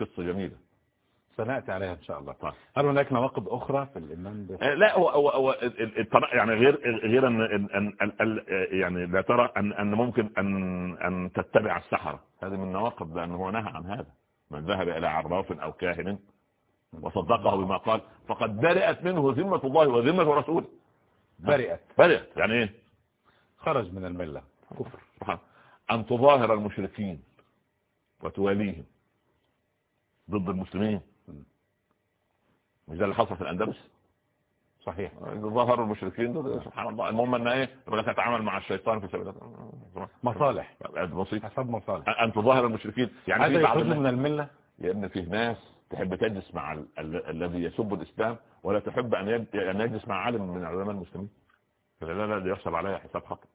قصة جميلة. سنأتي عليها إن شاء الله. طيب. هل هناك نواقض أخرى في الإيمان آه، لا هو هو هو يعني غير غير أن أن يعني لا ترى أن أن ممكن أن أن تتبع السحرة. هذه من النواقض لأنه هو نهى عن هذا. من ذهب إلى عراف أو كاهن وصدقه بما قال فقد برئت منه ذمة الله وذمة رسوله. برئت. برئت. يعني إيه؟ خرج من الملة. كفر. أن تظاهر المشركين وتواليهم. ضد المسلمين. مش ده اللي حصل في الأندلس؟ صحيح. ظهر المشركين سبحان الله. المهم إن إيه؟ يقول لك اتعامل مع الشيطان في سبيل مصالح. بسيط حسب مصالح. أن تظاهر المشركين. يعني هذا يخرج من الملة؟ يا ابن فيه ناس تحب تجلس مع ال... ال... الذي يسب الإسلام ولا تحب أن يجلس مع عالم من علماء المسلمين. فلا لا يحسب عليها حساب خطأ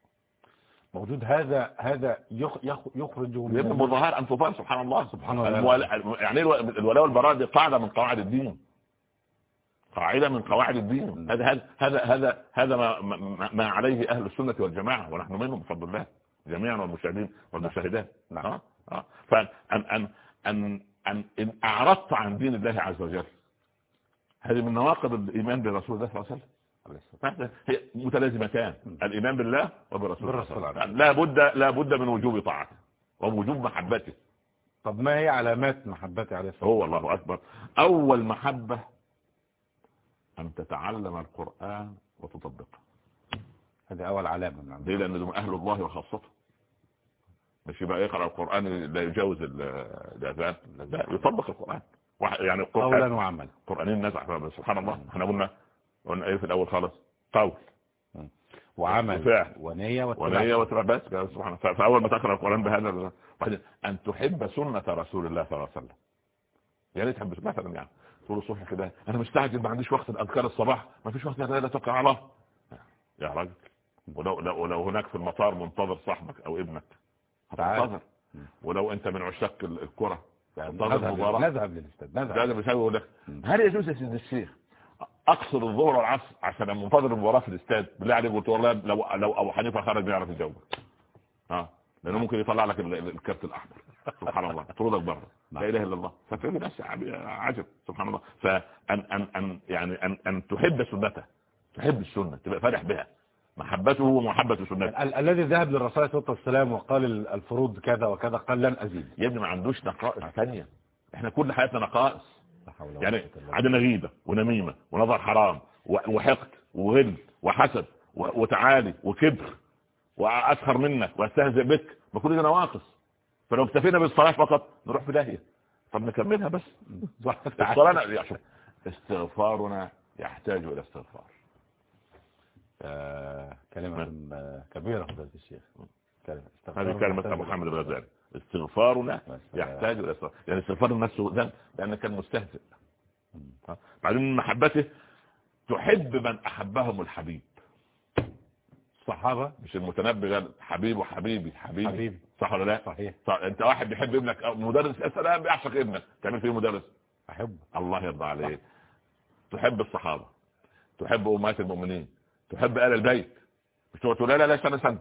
موجود هذا هذا يخرج من مظاهر ان تظاهر سبحان الله سبحان الله. يعني الولاء والبراء دي قاعدة من قواعد الدين. قاعدة من قواعد الدين. هذا هذا هذا هذا هذا ما, ما عليه أهل السنة والجماعة ونحن منهم بفضل الله جميعا والمشاهدين والمشاهدات. نعم. آه. آه. فأن أن أن أن إن أعرضت عن دين الله عز وجل هذه من نواقض الإيمان برسول الله صلى الله عليه وسلم. هي متلازمتان الإيمان بالله وبرسول الله لا بد لا بد من وجوب طاعته ووجوب محبته. طب ما هي علامات محبته عليه الصلاة والسلام؟ هو الله أكبر. أول محبة أن تتعلم القرآن وتطبقه. هذه أول علامة نعم ليه؟ لأن دم أهل الله وخاصته. مش يبقى يقرأ القرآن لا يجاوز الأذان لا يطبق القرآن. يعني القرآن قولا وعملا. قرآنين نزع سبحان الله. إحنا قلنا قلنا إيه في الأول خالص. قول وعمل. وفعل. ونية ونية واتباع. بس سبحان الله فأول ما تقرأ القرآن بهذا أن تحب سنة رسول الله صلى الله عليه وسلم. يا ريت تحب مثلا يعني. طول الصبح كده. أنا مستعجل. ما عنديش وقت. الاذكار الصباح. ما فيش وقت. لا توقع على يا راجل. ولو لو, لو هناك في المطار منتظر صاحبك أو ابنك. هتنتظر. ولو أنت من عشاق الكرة. نذهب للاستاد نذهب هل يجوز يا سيدي الشيخ اقصر الظهر والعصر عشان منتظر المباراة في الاستاد. بالله عليك قلت والله لو لو ابو حنيفة خرج يعرف يجاوب ها؟ لأنه ممكن يطلع لك الكارت الأحمر. سبحان الله. طردك بره. لا إله إلا الله. ففي ناس عجب. سبحان الله. فان ان ان يعني ان أن تحب سنته. تحب السنة. تبقى فرح بها. محبته ومحبة سنته. الذي ذهب للرسول صلى الله عليه وسلم وقال الفروض كذا وكذا قال لن أزيد. يا ابني ما عندوش نقائص ثانية. إحنا كل حياتنا نقائص. يعني عندنا غيبة ونميمة ونظر حرام وحقد وغل وحسد وتعالي وكبر وأسخر منك وأستهزئ بك ما كل ده نواقص. فلو اكتفينا بالصلاة فقط نروح في داهية. طب نكملها بس. الصلاة استغفارنا يحتاج إلى استغفار. آه كلمة نعم. كبيرة فضيلة الشيخ. هذه كلمة محمد بن غزالي استغفارنا يحتاج إلى استغفار. يعني استغفار الناس ذنب لأن كان مستهزئ. بعدين من محبته تحب من أحبهم الحبيب. الصحابة مش المتنبي قال حبيب وحبيبي. حبيبي. حبيبي صح ولا لا؟ صحيح. صح. أنت واحد بيحب ابنك مدرس؟ سلام بيعشق ابنك. تعمل فيه مدرس. احب الله يرضى عليك تحب الصحابة. تحب أمهات المؤمنين. تحب آل البيت. مش تقول لا لا لا سنة سنة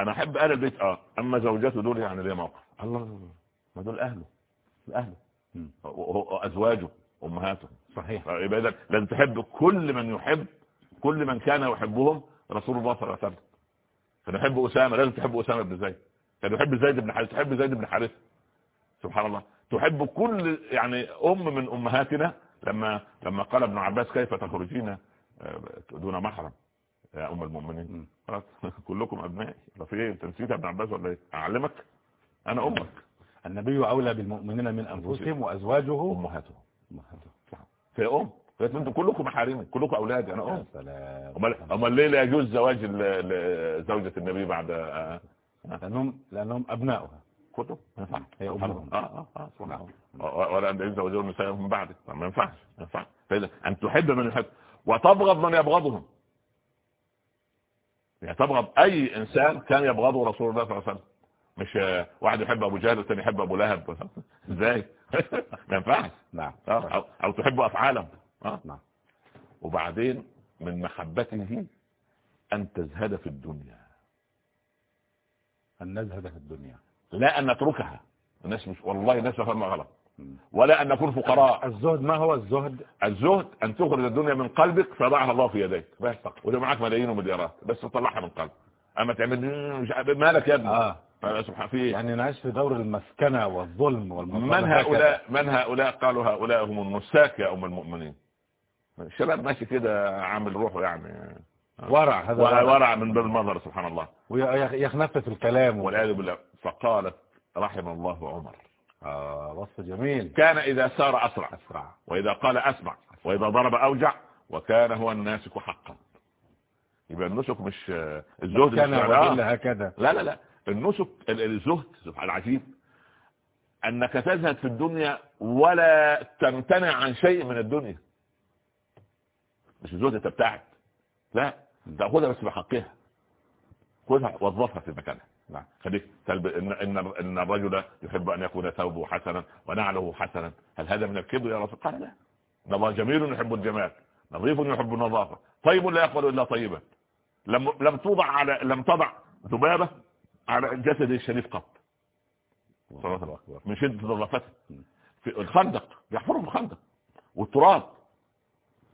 أنا أحب آل البيت آه. أما زوجاته دول يعني ليه موقف. الله ما دول أهله أهله. وازواجه أمهاته. صحيح. يبقى لازم تحب كل من يحب كل من كان يحبهم رسول الله صلى الله عليه وسلم. فنحب أسامة لازم تحب أسامة بن زيد. كان يحب زيد بن حارث تحب زيد بن حارث سبحان الله. تحب كل يعني أم من أمهاتنا لما لما قال ابن عباس كيف تخرجين آه، دون محرم. يا أم المؤمنين. كلكم أبنائي في إيه انت نسيت ابن عباس ولا إيه؟ أعلمك. أنا أمك. النبي أولى بالمؤمنين من أنفسهم وأزواجه. أمهاتهم. في أم. أنتم كلكم محارمي كلكم اولادي أنا أم. امال أمال ليه لا يجوز زواج زوجة النبي بعد آه، آه. لانهم لأنهم ابنائها كتب. هي أمهم. آه آه آه ولا أن يزوجون النساء من بعد. ما ينفعش. ما ينفعش. فإذا أن تحب من يحب. وتبغض من يبغضهم. تبغض أي إنسان كان يبغضه رسول الله صلى الله عليه وسلم. مش واحد يحب أبو جهل والثاني يحب أبو لهب. إزاي؟ ما ينفعش. نعم. أو, أو تحب افعالهم آه. نعم. وبعدين من محبته أن تزهد في الدنيا. أن نزهد في الدنيا. لا أن نتركها. الناس مش والله الناس فهمها غلط. ولا أن نكون فقراء. الزهد ما هو الزهد؟ الزهد أن تخرج الدنيا من قلبك فضعها الله في يديك. بس وده معاك ملايين ومليارات بس تطلعها من قلبك. أما تعمل مالك يا ابني؟ سبحان في يعني نعيش في دور المسكنة والظلم من هؤلاء من هؤلاء؟ قالوا هؤلاء هم النساك يا أم المؤمنين. الشباب ماشي كده عامل روحه يعني. ورع هذا ورع من باب المظهر سبحان الله. ويخنف في الكلام. والعياذ بالله. فقالت رحم الله عمر. آه وصف جميل. كان إذا سار أسرع. أسرع. وإذا قال أسمع. وإذا ضرب أوجع. وكان هو الناسك حقا. يبقى النسك مش الزهد كان وإلا هكذا. لا لا لا. النسك الزهد سبحان العجيب أنك تزهد في الدنيا ولا تمتنع عن شيء من الدنيا. مش الزهد تبتعد لا. تأخذها بس بحقها. خذها وظفها في مكانها. نعم. خليك تلب... إن... إن... إن الرجل يحب أن يكون ثوبه حسنا ونعله حسنا. هل هذا من الكبر يا رسول قال لا. الله جميل يحب الجمال نظيف يحب النظافة طيب لا يقبل إلا طيبا. لم لم توضع على لم تضع ذبابة على جسد الشريف قط. من شدة نظافته في الخندق يحفرهم الخندق والتراب.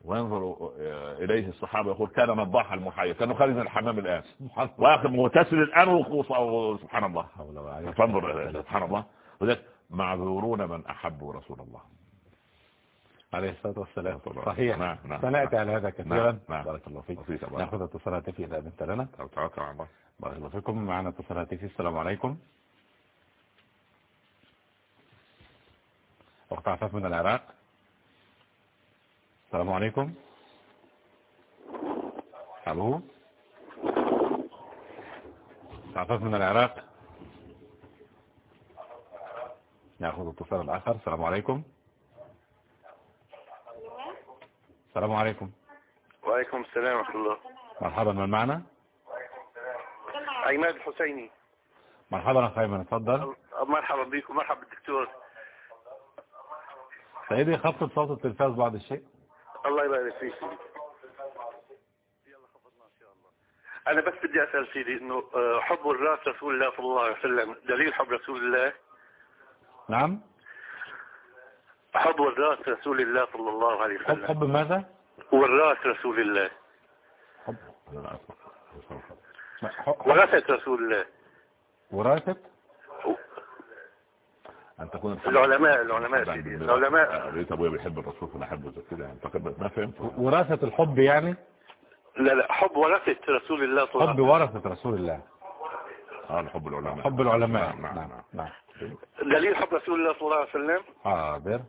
وينظر إليه الصحابة يقول كان نضاح المحيي كانوا خارج من الحمام الآن. واخر مغتسل الآن سبحان الله. فانظر سبحان الله. وذلك معذورون من أحبوا رسول الله. عليه الصلاة والسلام. صحيح. نعم نعم. سنأتي على هذا كثيرا. نعم نعم. بارك الله فيك. نأخذ اتصالات في إذا أذنت لنا. توكل على الله. بارك الله فيكم. معنا اتصالات في. السلام عليكم. أخت عفاف من العراق. السلام عليكم. ألو. عفاف من العراق؟ ناخذ اتصال الآخر. السلام عليكم. السلام عليكم. وعليكم السلام ورحمة الله. مرحبا من معنا؟ عماد الحسيني. مرحبا اخ ايمن اتفضل. مرحبا بكم مرحبا بالدكتور. سيدي خفض صوت التلفاز بعض الشيء. الله يبارك فيك. أنا بس بدي أسأل سيدي إنه حب الراس رسول الله صلى الله عليه وسلم دليل حب رسول الله؟ نعم. حب الراس رسول الله صلى الله عليه حب وسلم. حب ماذا؟ والراس رسول الله. حب. ورثة رسول الله. وراثة؟ أن تكون العلماء العلماء سيدي العلماء. ريت أبويا بيحب الرسول فأنا أحبه زي كده يعني تقريبا ما فهمت. وراثة الحب يعني؟ لا لا حب ورثة رسول الله صلى الله حب عليه ورثة رسول الله. آه حب العلماء. حب العلماء. نعم نعم, نعم. نعم. وسلم دليل حب رسول الله صلى الله عليه وسلم؟ حاضر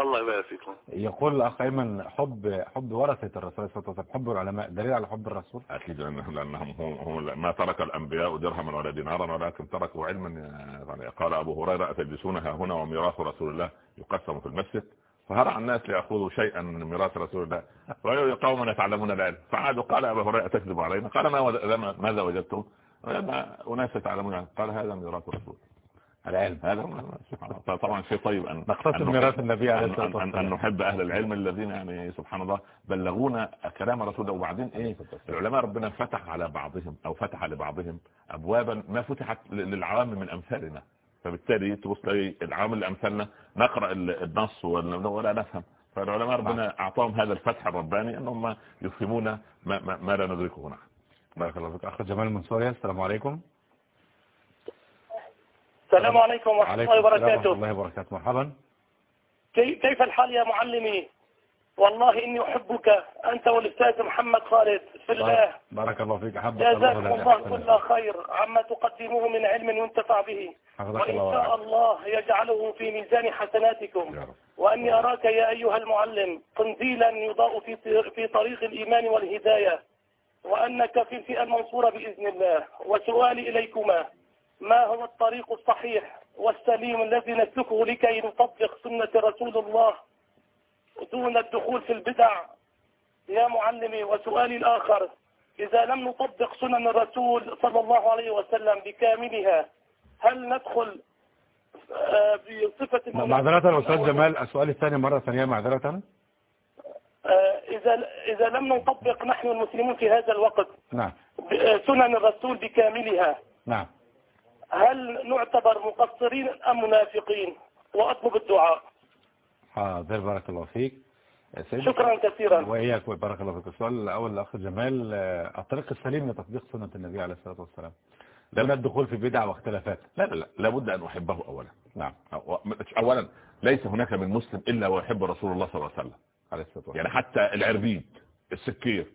الله يبارك فيكم. يقول الأخ أيمن حب حب ورثة الرسول صلى الله عليه وسلم. حب العلماء دليل على حب الرسول؟ أكيد لأنه- لأنهم هم, هم ما ترك الأنبياء درهما ولا دينارا ولكن تركوا علما يعني قال أبو هريرة أتجلسونها هنا وميراث رسول الله يقسم في المسجد؟ فهرع الناس ليأخذوا شيئا من ميراث رسول الله. ويقول قوما يتعلمون العلم. فعادوا قال أبو هريرة تكذب علينا. قال ما ماذا وجدتم؟ ما أناس يتعلمون. قال هذا ميراث رسول العلم هذا. طبعا شيء طيب أن نقتصد أن ميراث النبي عليه أن, الصلاة أن, أن, والسلام. أن نحب أهل العلم الذين يعني سبحان الله بلغونا كلام رسول الله وبعدين إيه؟ العلماء ربنا فتح على بعضهم أو فتح لبعضهم أبوابا ما فتحت للعوام من أمثالنا. فبالتالي تبص تلاقي العوام اللي أمثالنا نقرأ ال- النص ولا نفهم. فالعلماء ربنا أعطاهم هذا الفتح الرباني أنهم يفهمون ما, ما, ما لا ندركه نحن بارك الله فيك. أخ جمال من سوريا السلام عليكم. السلام عليكم ورحمة الله السلام ورحمة وبركاته الله وبركاته. مرحبا. كي- كيف الحال يا معلمي؟ والله إني أحبك أنت والأستاذ محمد خالد في الله. بارك الله فيك. أحبك جزاكم الله. كل خير عما تقدموه من علم ينتفع به. وإن شاء. الله يجعله في ميزان حسناتكم. وأني أراك يا أيها المعلم قنديلا يضاء في في طريق الإيمان والهداية. وأنك في الفئة المنصورة بإذن الله. وسؤالي إليكما. ما هو الطريق الصحيح والسليم الذي نسلكه لكي نطبق سنة رسول الله دون الدخول في البدع؟ يا معلمي وسؤالي الآخر إذا لم نطبق سنن الرسول صلى الله عليه وسلم بكاملها هل ندخل آه، بصفة معذرة أستاذ جمال السؤال الثاني مرة ثانية معذرة. آه، إذا إذا لم نطبق نحن المسلمون في هذا الوقت نعم. آه، سنن الرسول بكاملها. نعم. هل نعتبر مقصرين أم منافقين؟ وأطلب الدعاء. حاضر بارك الله فيك. شكرا كثيرا. وإياك بارك الله فيك. السؤال الأول الأخ جمال. الطريق السليم لتطبيق سنة النبي عليه الصلاة والسلام. دون الدخول في بدع واختلافات. لا لا لا. لابد أن أحبه اولا. نعم. اولا ليس هناك من مسلم إلا ويحب رسول الله صلى الله عليه وسلم. عليه الصلاة والسلام. يعني حتى العربيد السكير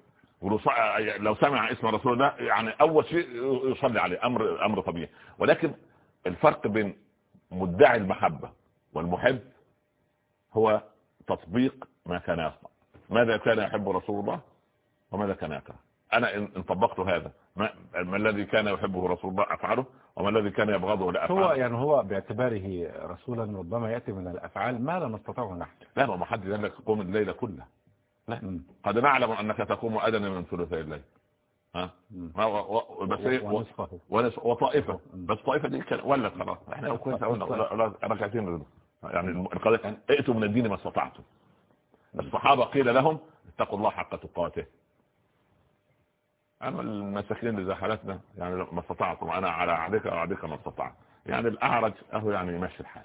لو سمع اسم رسول الله يعني أول شيء يصلي عليه أمر أمر طبيعي. ولكن الفرق بين مدعي المحبة والمحب هو تطبيق ما كان يصنع. ماذا كان يحب رسول الله وماذا كان يكره؟ أنا ان طبقت هذا. ما, ما الذي كان يحبه رسول الله أفعله وما الذي كان يبغضه لا هو افعله يعني هو باعتباره رسولا ربما يأتي من الأفعال ما لا نستطيعه نحن. لا ما حد قال لك قوم الليل كله. مم. قد نعلم أنك تقوم أدنى من ثلثي الليل. ها؟ بس ونصفه. مم. بس طائفة دي ولت خلاص إحنا كويس قلنا لا- لا- ركعتين يعني القضية ائتوا من الدين ما استطعتم. الصحابة قيل لهم اتقوا الله حق تقاته. أما المساكين اللي زي حالتنا يعني ما استطعتم أنا على عهدك وعهدك ما استطعت. يعني الأعرج أهو يعني يمشي الحال.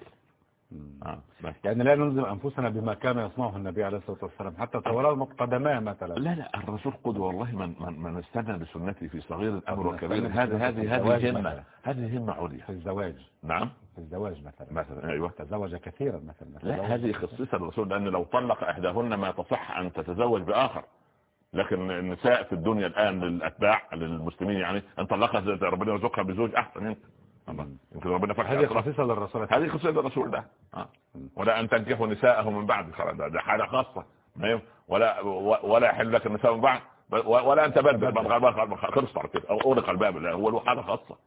بس. يعني لا نلزم أنفسنا بما كان يصنعه النبي عليه الصلاة والسلام. حتى تولى قدماه مثلا. لا لا الرسول قدوة والله من من من استنى بسنته في صغير الأمر من وكبير. هذه هذه هذه همة. هذه همة عليا. في الزواج. نعم. في الزواج مثلا. مثلا أيوه. تزوج كثيرا مثلا. لا هذه خصيصة الرسول لأن لو طلق إحداهن ما تصح أن تتزوج بآخر. لكن النساء في الدنيا الآن للأتباع للمسلمين يعني أن طلقها ربنا يرزقها بزوج أحسن يمكن ربنا فتح هذه. خصيصة للرسول هذه خصيصة الرسول ده. آه. ولا أن تنكحوا نساءه من بعد. ده, ده حالة خاصة. ولا ولا يحل لك النساء من بعد. ولا أن تبدل. خلصت على كده. أو أغلق الباب. لا هو له حالة خاصة.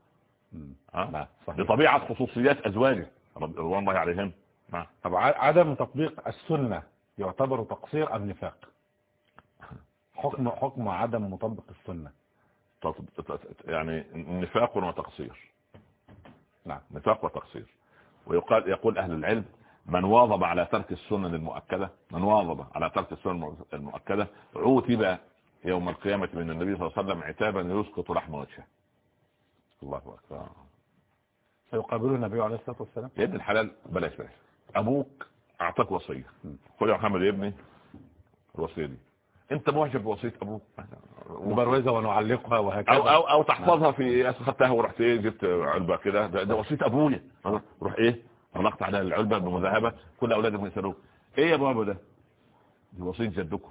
آه. نعم لطبيعة خصوصيات أزواجه. رضوان الله عليهم. نعم طب عدم تطبيق السنة يعتبر تقصير أم نفاق؟ حكم حكم عدم مطبق السنة. يعني نفاق وتقصير. نعم نفاق وتقصير. ويقال يقول أهل العلم من واظب على ترك السنن المؤكدة من واظب على ترك السنن المؤكدة عوتب يوم القيامة من النبي صلى الله عليه وسلم عتابا يسقط لحم وجهه. الله أكبر. سيقابله النبي عليه الصلاة والسلام؟ يا ابن الحلال بلاش بلاش. أبوك أعطاك وصية. خد يا محمد يا ابني الوصية دي. أنت معجب بوصية أبوك نبروزها ونعلقها وهكذا. أو أو أو تحفظها في خدتها ورحت إيه جبت علبة كده. ده, ده وصيه أبويا. روح إيه طلقت على العلبة بمذهبة. كل اولادهم يسالوه إيه يا بابا ده؟ دي وصيه جدكم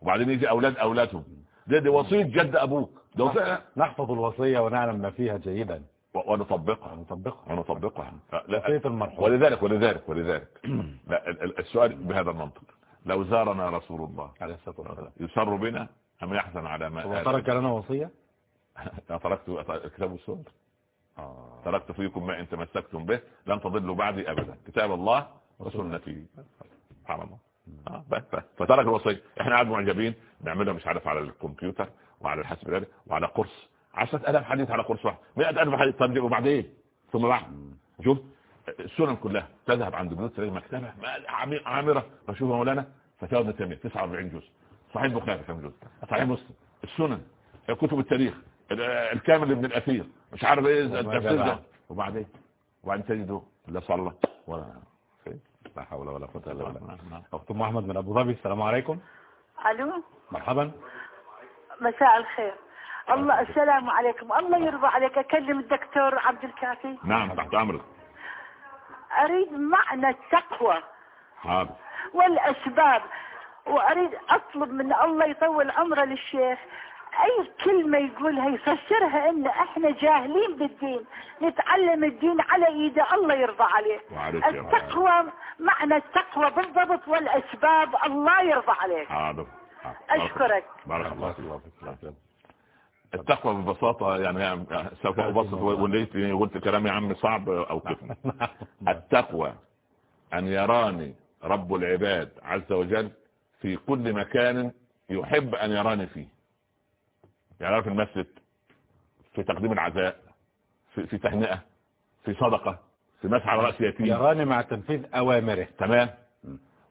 وبعدين يجي أولاد أولادهم. ده دي وصيه جد أبوك. ده وصيه نحفظ الوصية ونعلم ما فيها جيدا. ونطبقها. ونطبقها. ونطبقها. لا المرحوم. ولذلك ولذلك ولذلك. لا ال- ال- السؤال بهذا المنطق. لو زارنا رسول الله. عليه الصلاة والسلام. يسر بنا أم يحزن على ما وترك لنا وصية؟ تركت الكتاب والسنة آه. تركت فيكم ما إن تمسكتم به لن تضلوا بعدي أبدا. كتاب الله وسنتي سبحان الله. آه،. فترك الوصية. إحنا قاعد معجبين. نعملها مش عارف على الكمبيوتر وعلى الحاسب الآلي وعلى قرص. 10000 حديث على قرص واحد. 100000 حديث. طب وبعدين ثم بعد. شوف السنن كلها تذهب عند بنوت تلاقي مكتبه ما- عامر- عامرة فشوف يا مولانا فتاوى ابن تيميه 49 جزء. صحيح البخاري كم جزء صحيح مسلم. السنن كتب التاريخ ال- الكامل لابن الأثير. مش عارف إيه التفسير ده. وبعدين؟ وبعدين تجده لا صلى ولا لا حول ولا قوة إلا بالله. نعم، نعم. أخت أم أحمد من أبو ظبي السلام عليكم. ألو؟ مرحبا. مساء الخير. الله السلام عليكم. الله يرضى عليك. أكلم الدكتور عبد الكافي. نعم تحت أمرك. أريد معنى التقوى حاضر. والأسباب وأريد أطلب من الله يطول عمره للشيخ. أي كلمة يقولها يفسرها إن إحنا جاهلين بالدين. نتعلم الدين على ايده الله يرضى عليه. التقوى معنى التقوى بالضبط والأسباب الله يرضى عليك حاضر. حاضر. أشكرك. بارك الله فيك. التقوى ببساطة يعني سوف أبسط وليت قلت كلام يا عم صعب أو كده التقوى أن يراني رب العباد عز وجل في كل مكان يحب أن يراني فيه. يعني في المسجد في تقديم العزاء في, في تهنئة في صدقة في مسح على رأس يتيم. يراني مع تنفيذ أوامره. تمام.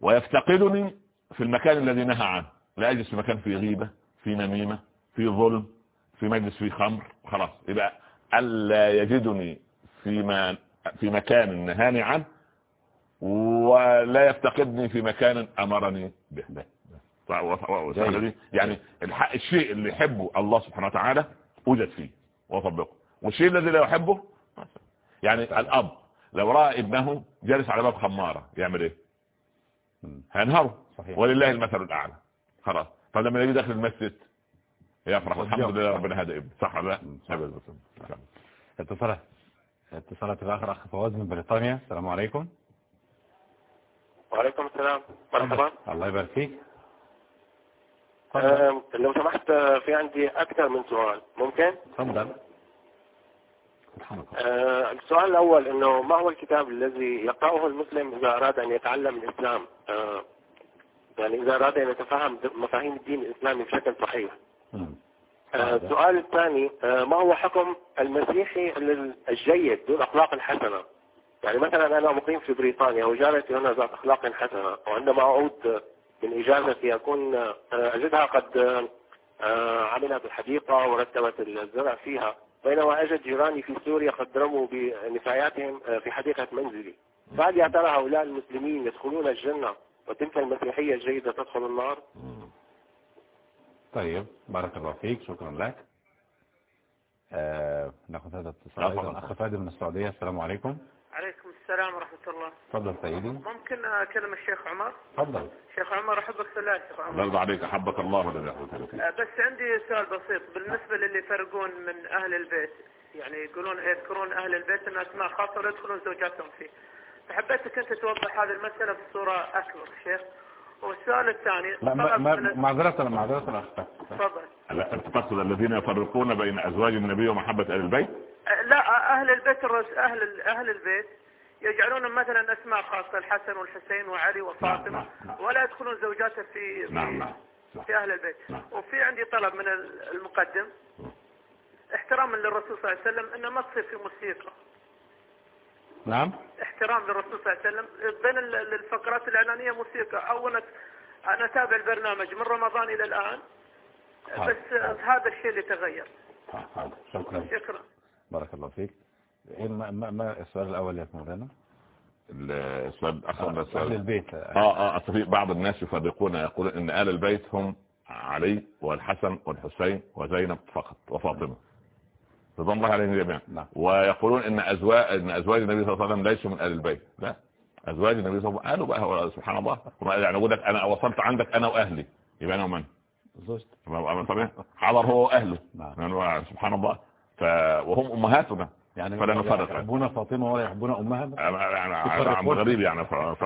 ويفتقدني في المكان الذي نهى عنه. لا أجلس في مكان فيه غيبة في نميمة في ظلم في مجلس فيه خمر خلاص. يبقى ألا يجدني في, في مكان نهاني عنه ولا يفتقدني في مكان أمرني به. يعني الشيء اللي يحبه الله سبحانه وتعالى وجد فيه وطبقه والشيء الذي لا يحبه يعني الأب لو رأى ابنه جالس على باب خمارة يعمل إيه؟ هينهره ولله المثل الأعلى. خلاص. فلما يجي داخل المسجد يفرح الحمد لله ربنا هذا ابن صح لا اتصالات اتصالات الآخر أخ فواز من بريطانيا. السلام عليكم. وعليكم السلام. مرحبا. الله يبارك فيك. آه لو سمحت في عندي أكثر من سؤال. ممكن؟ تفضل. آه السؤال الأول إنه ما هو الكتاب الذي يقرأه المسلم إذا أراد أن يتعلم الإسلام؟ آه يعني إذا أراد أن يتفهم مفاهيم الدين الإسلامي بشكل صحيح. السؤال الثاني آه، ما هو حكم المسيحي الجيد ذو الأخلاق الحسنة؟ يعني مثلا أنا مقيم في بريطانيا وجارتي هنا ذات أخلاق حسنة وعندما أعود من إجازتي أكون آه، أجدها قد عملت الحديقة ورتبت الزرع فيها بينما أجد جيراني في سوريا قد رموا بنفاياتهم في حديقة منزلي. فهل يا ترى هؤلاء المسلمين يدخلون الجنة وتلك المسيحية الجيدة تدخل النار؟ طيب بارك الله فيك شكرا لك. آه ناخذ هذا الاتصال أخ فادي من السعودية السلام عليكم. عليكم السلام ورحمة الله. تفضل سيدي. ممكن أكلم الشيخ عمر؟ تفضل. شيخ عمر أحبك في الله شيخ عمر. الله عليك أحبك الله ولا آه بس عندي سؤال بسيط. بالنسبة للي يفرقون من أهل البيت يعني يقولون يذكرون أهل البيت إن أسماء خاصة ولا يدخلون زوجاتهم فيه. فحبيتك أنت توضح هذه المسألة بصورة أكبر شيخ. والسؤال الثاني لا معذرة معذرة تفضل تقصد الذين يفرقون بين أزواج النبي ومحبة أهل البيت لا أهل البيت أهل أهل البيت يجعلون مثلا أسماء خاصة الحسن والحسين وعلي وفاطمة نعم نعم. ولا يدخلون زوجاته في نعم نعم. في أهل البيت نعم. وفي عندي طلب من المقدم احتراما للرسول صلى الله عليه وسلم إنه ما تصير في موسيقى نعم. احترام للرسول صلى الله عليه وسلم. بين الفقرات الاعلانيه موسيقى. أو أنا أنا أتابع البرنامج من رمضان إلى الآن بس هذا الشيء اللي تغير. شكرا. شكرا. بارك الله فيك. إيه ما, ما, ما السؤال الأول يا مولانا؟ السؤال أصلا السؤال. أهل البيت. آه آه في بعض الناس يفرقون يقولون إن أهل البيت هم علي والحسن والحسين وزينب فقط وفاطمة. رضوان الله عليهم جميعا. نعم. ويقولون إن ازواج إن أزواج النبي صلى الله عليه وسلم ليسوا من أهل البيت. لا. أزواج النبي صلى الله عليه وسلم قالوا بقى سبحان الله. يعني أقول لك أنا وصلت عندك أنا وأهلي. يبقى أنا ومن؟ زوجتي حضر هو وأهله. نعم. يعني سبحان الله. ف... وهم أمهاتنا. يعني فلا نفرق. يحبون فاطمة ولا يحبون امها يعني غريب يعني. ف... ف...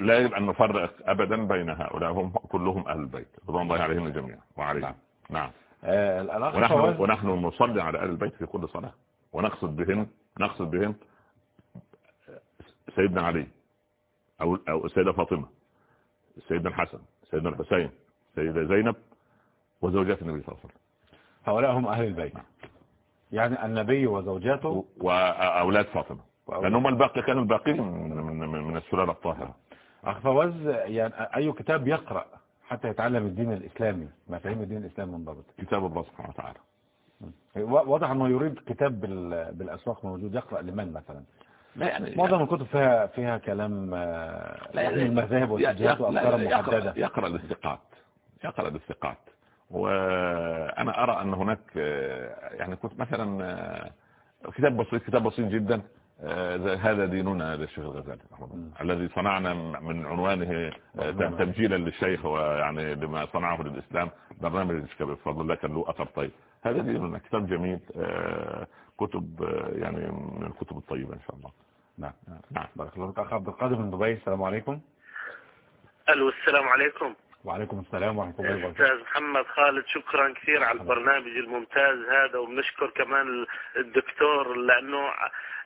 لا يجب أن نفرق ابدا بين هؤلاء. هم كلهم أهل البيت. رضوان الله عليهم جميعا. وعليهم. نعم, نعم. آه ونحن, ونحن نصلي على أهل البيت في كل صلاة. ونقصد بهم نقصد بهم سيدنا علي أو, أو السيدة فاطمة سيدنا الحسن سيدنا الحسين سيدة زينب وزوجات النبي صلى الله عليه وسلم. هؤلاء هم أهل البيت. نعم. يعني النبي وزوجاته وأولاد فاطمة. لأنهم الباقي كانوا الباقين من, من, من السلالة الطاهرة. أخ فوز يعني أي كتاب يقرأ؟ حتى يتعلم الدين الإسلامي مفاهيم الدين الإسلامي منضبط كتاب الله سبحانه وتعالى. واضح أنه يريد كتاب بالأسواق موجود يقرأ لمن مثلا؟ لا يعني معظم الكتب فيها فيها كلام آه، لا يعني المذاهب والاتجاهات وافكار محددة. يقرأ للثقات. يقرأ للثقات. وأنا أرى أن هناك آه، يعني كنت مثلا آه، كتاب بسيط كتاب بسيط جدا. هذا ديننا للشيخ الغزالي الذي صنعنا من عنوانه آه، تمجيلا للشيخ ويعني لما صنعه للإسلام برنامج بفضل الله كان له أثر طيب. هذا ديننا كتاب جميل آه، كتب يعني من الكتب الطيبة إن شاء الله. نعم. نعم. بارك الله فيك. أخ عبد القادر من دبي السلام عليكم. ألو السلام عليكم. وعليكم السلام ورحمة الله وبركاته. أستاذ محمد خالد شكرا كثير على البرنامج الممتاز هذا وبنشكر كمان الدكتور لأنه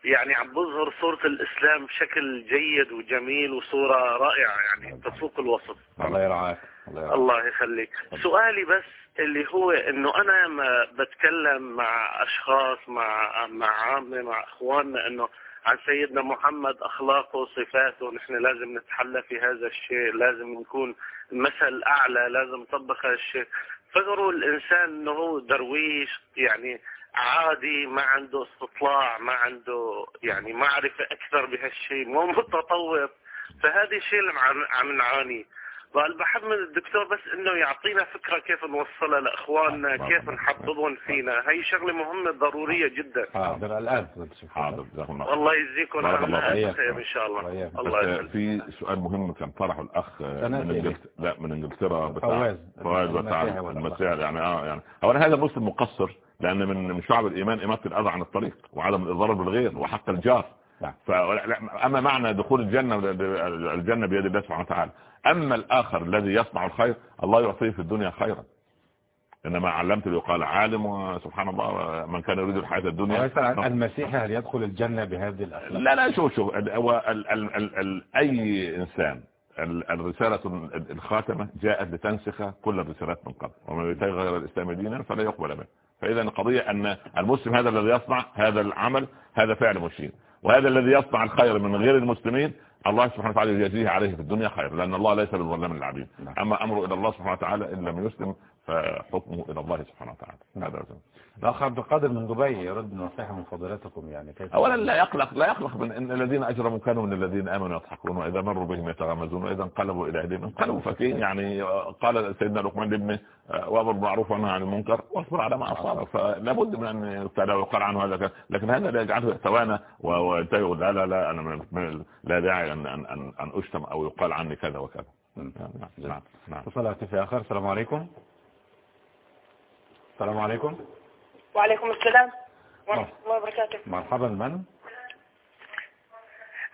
يعني عم بظهر صورة الإسلام بشكل جيد وجميل وصورة رائعة يعني تفوق الوصف. الله يرعاك. الله يخليك. سؤالي بس اللي هو إنه أنا ما بتكلم مع أشخاص مع مع عامة مع إخواننا إنه عن سيدنا محمد أخلاقه وصفاته نحن لازم نتحلى في هذا الشيء لازم نكون مثل أعلى لازم نطبق هذا الشيء. فكروا الإنسان إنه هو درويش يعني عادي ما عنده استطلاع ما عنده يعني معرفة أكثر بهالشيء مو متطور فهذا الشيء اللي عم نعانيه قال بحب من الدكتور بس إنه يعطينا فكرة كيف نوصلها لإخواننا كيف نحببهم فينا. هي شغلة مهمة ضرورية جدا. حاضر. الآن حاضر. الله يجزيكم خير إن شاء الله. الله يسلمك. في سؤال مهم كان طرحه الأخ من انجلترا لا من إنجلترا بتاع فواز. فواز بتاع المسيح يعني آه يعني. اولا هذا مسلم مقصر. لأن من من شعب الإيمان اماطه الأذى عن الطريق وعدم الإضرار بالغير وحق الجار. نعم. أما معنى دخول الجنة الجنة بيد الله سبحانه وتعالى. أما الآخر الذي يصنع الخير الله يعطيه في الدنيا خيرا. إنما علمت يقال عالم وسبحان الله من كان يريد الحياة الدنيا. مثلا المسيحي هل يدخل الجنة بهذه الأخلاق؟ لا لا شوف شوف هو أي إنسان الرسالة الخاتمة جاءت لتنسخ كل الرسالات من قبل. ومن يتغير غير الإسلام دينا فلا يقبل منه. فإذا القضية أن المسلم هذا الذي يصنع هذا العمل هذا فعل مشين وهذا الذي يصنع الخير من غير المسلمين الله سبحانه وتعالى يجزيه عليه في الدنيا خير لأن الله ليس بالظلام للعبيد نعم. أما أمره إلى الله سبحانه وتعالى إن لم يسلم فحكمه إلى الله سبحانه وتعالى. نعم. هذا الأخ عبد القادر من دبي يرد نصيحة من فضيلتكم يعني كيف؟ أولا لا يقلق لا يقلق من إن الذين أجرموا كانوا من الذين آمنوا يضحكون وإذا مروا بهم يتغمزون وإذا انقلبوا إلى أهلهم انقلبوا. فكين يعني قال سيدنا لقمان لابنه وامر بالمعروف وانهى عن المنكر واصبر على ما أصابك فلا بد من أن ويقال عنه هذا لكن هذا لا يجعله يتوانى ويقول لا لا لا أنا لا داعي أن أن أن, أن أشتم أو يقال عني كذا وكذا. نعم. نعم. نعم. في آخر. السلام عليكم. السلام عليكم. وعليكم السلام ورحمة الله وبركاته. مرحبا من؟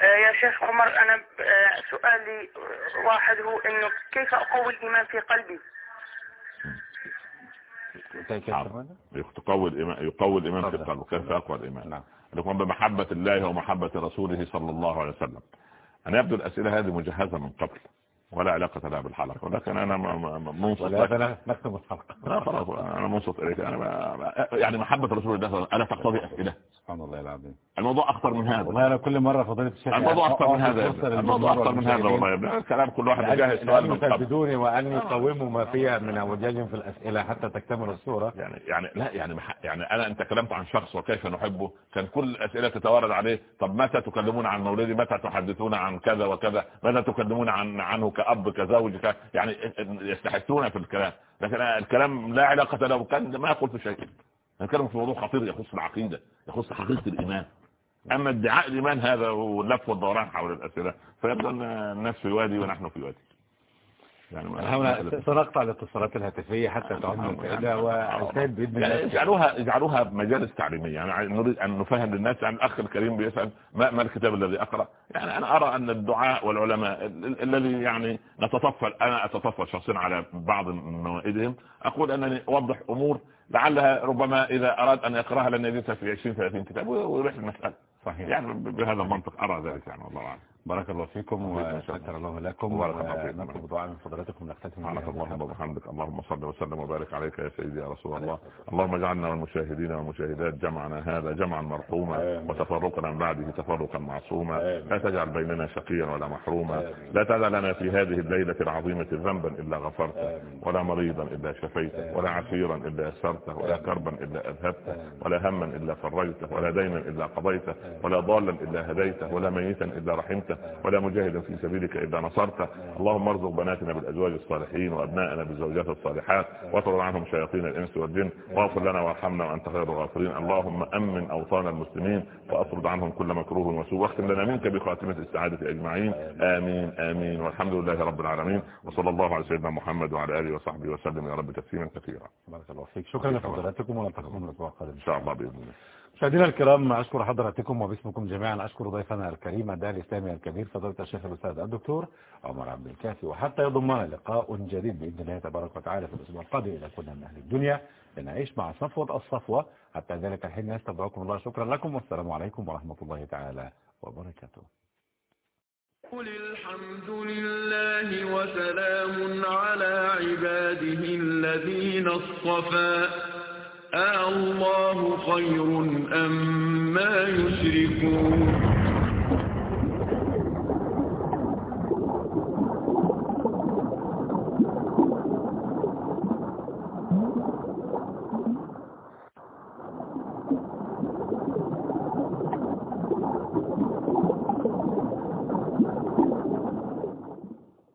آه يا شيخ عمر أنا آه سؤالي واحد هو أنه كيف أقوي الإيمان في قلبي؟ يقوي الإيمان يقوي الإيمان في قلبه كيف يقوى الإيمان؟ نعم. بمحبة الله ومحبة رسوله صلى الله عليه وسلم. أنا يبدو الأسئلة هذه مجهزة من قبل. ولا علاقة لها بالحلقة ولكن أنا منصت ولا نكتب الحلقة لا خلاص أنا منصت إليك. أنا يعني محبة رسول الله ألا تقتضي أسئلة سبحان الله العظيم. الموضوع أخطر من هذا. والله أنا كل مرة فضيلة الشيخ الموضوع أخطر من هذا. الموضوع أخطر من هذا والله يا الكلام كل واحد يجهز سؤال من قبل بدوني وأن يقوموا ما فيها من اعوجاج في الأسئلة حتى تكتمل الصورة. يعني يعني لا يعني يعني أنا أنت كلمت عن شخص وكيف نحبه. كان كل الأسئلة تتوارد عليه. طب متى تكلمون عن مولدي؟ متى تحدثون عن كذا وكذا؟ متى تكلمون عن عنه كأب كزوج يعني يستحثون في الكلام. لكن الكلام لا علاقة له كان ما قلت شيء. نتكلم في موضوع خطير يخص العقيدة يخص حقيقة الإيمان. أما ادعاء الإيمان هذا واللف والدوران حول الأسئلة. فيبدو أن الناس في وادي ونحن في وادي. سنقطع الاتصالات الهاتفية حتى تعودنا الفائدة والسيد بإذن الله. يعني اجعلوها اجعلوها مجالس تعليمية. يعني نريد أن نفهم للناس يعني الأخ الكريم بيسأل ما, ما الكتاب الذي أقرأ؟ يعني أنا أرى أن الدعاء والعلماء الذي يعني نتطفل أنا أتطفل شخصيا على بعض موائدهم. أقول أنني أوضح أمور لعلها ربما إذا أراد أن يقرأها لن يجلسها في 20 30 كتاب ويروح المسألة صحيح. يعني بهذا المنطق أرى ذلك يعني والله أعلم. بارك الله فيكم وشكر الله لكم ونطلب دعاء من فضلاتكم نختتم على اللهم وبحمدك اللهم صل وسلم وبارك عليك يا سيدي يا رسول الله. اللهم اجعلنا والمشاهدين والمشاهدات جمعنا هذا جمعا مرحوما وتفرقنا من بعده تفرقا معصوما. لا تجعل بيننا شقيا ولا محروما. لا تدع لنا في هذه الليلة العظيمة ذنبا إلا غفرته ولا مريضا إلا شفيته ولا عسيرا إلا يسرته ولا كربا إلا أذهبته ولا هما إلا فرجته ولا دينا إلا قضيته ولا ضالا إلا هديته ولا ميتا إلا رحمته ولا مجاهدا في سبيلك إلا نصرته اللهم ارزق بناتنا بالأزواج الصالحين وأبنائنا بالزوجات الصالحات واطرد عنهم شياطين الإنس والجن واغفر لنا وارحمنا وأنت خير الغافرين. اللهم أمن أوطان المسلمين وأطرد عنهم كل مكروه وسوء واختم لنا منك بخاتمة السعادة أجمعين. آمين آمين والحمد لله رب العالمين. وصلى الله على سيدنا محمد وعلى آله وصحبه وسلم. يا رب تسليما كثيرا. بارك الله فيك. شكرا لفضلاتكم ونلتقيكم الأسبوع القادم إن شاء الله بإذن الله. مشاهدينا الكرام أشكر حضراتكم وباسمكم جميعا أشكر ضيفنا الكريم الداعي الإسلامي الكبير فضيلة الشيخ الأستاذ الدكتور عمر عبد الكافي. وحتى يضمنا لقاء جديد بإذن الله تبارك وتعالى في الأسبوع القادم إذا كنا من أهل الدنيا. لنعيش مع صفوة الصفوة. حتى ذلك الحين نستودعكم الله شكرا لكم والسلام عليكم ورحمة الله تعالى وبركاته. قل الحمد لله وسلام على عباده الذين اصطفى. آه الله خير أم ما يشركون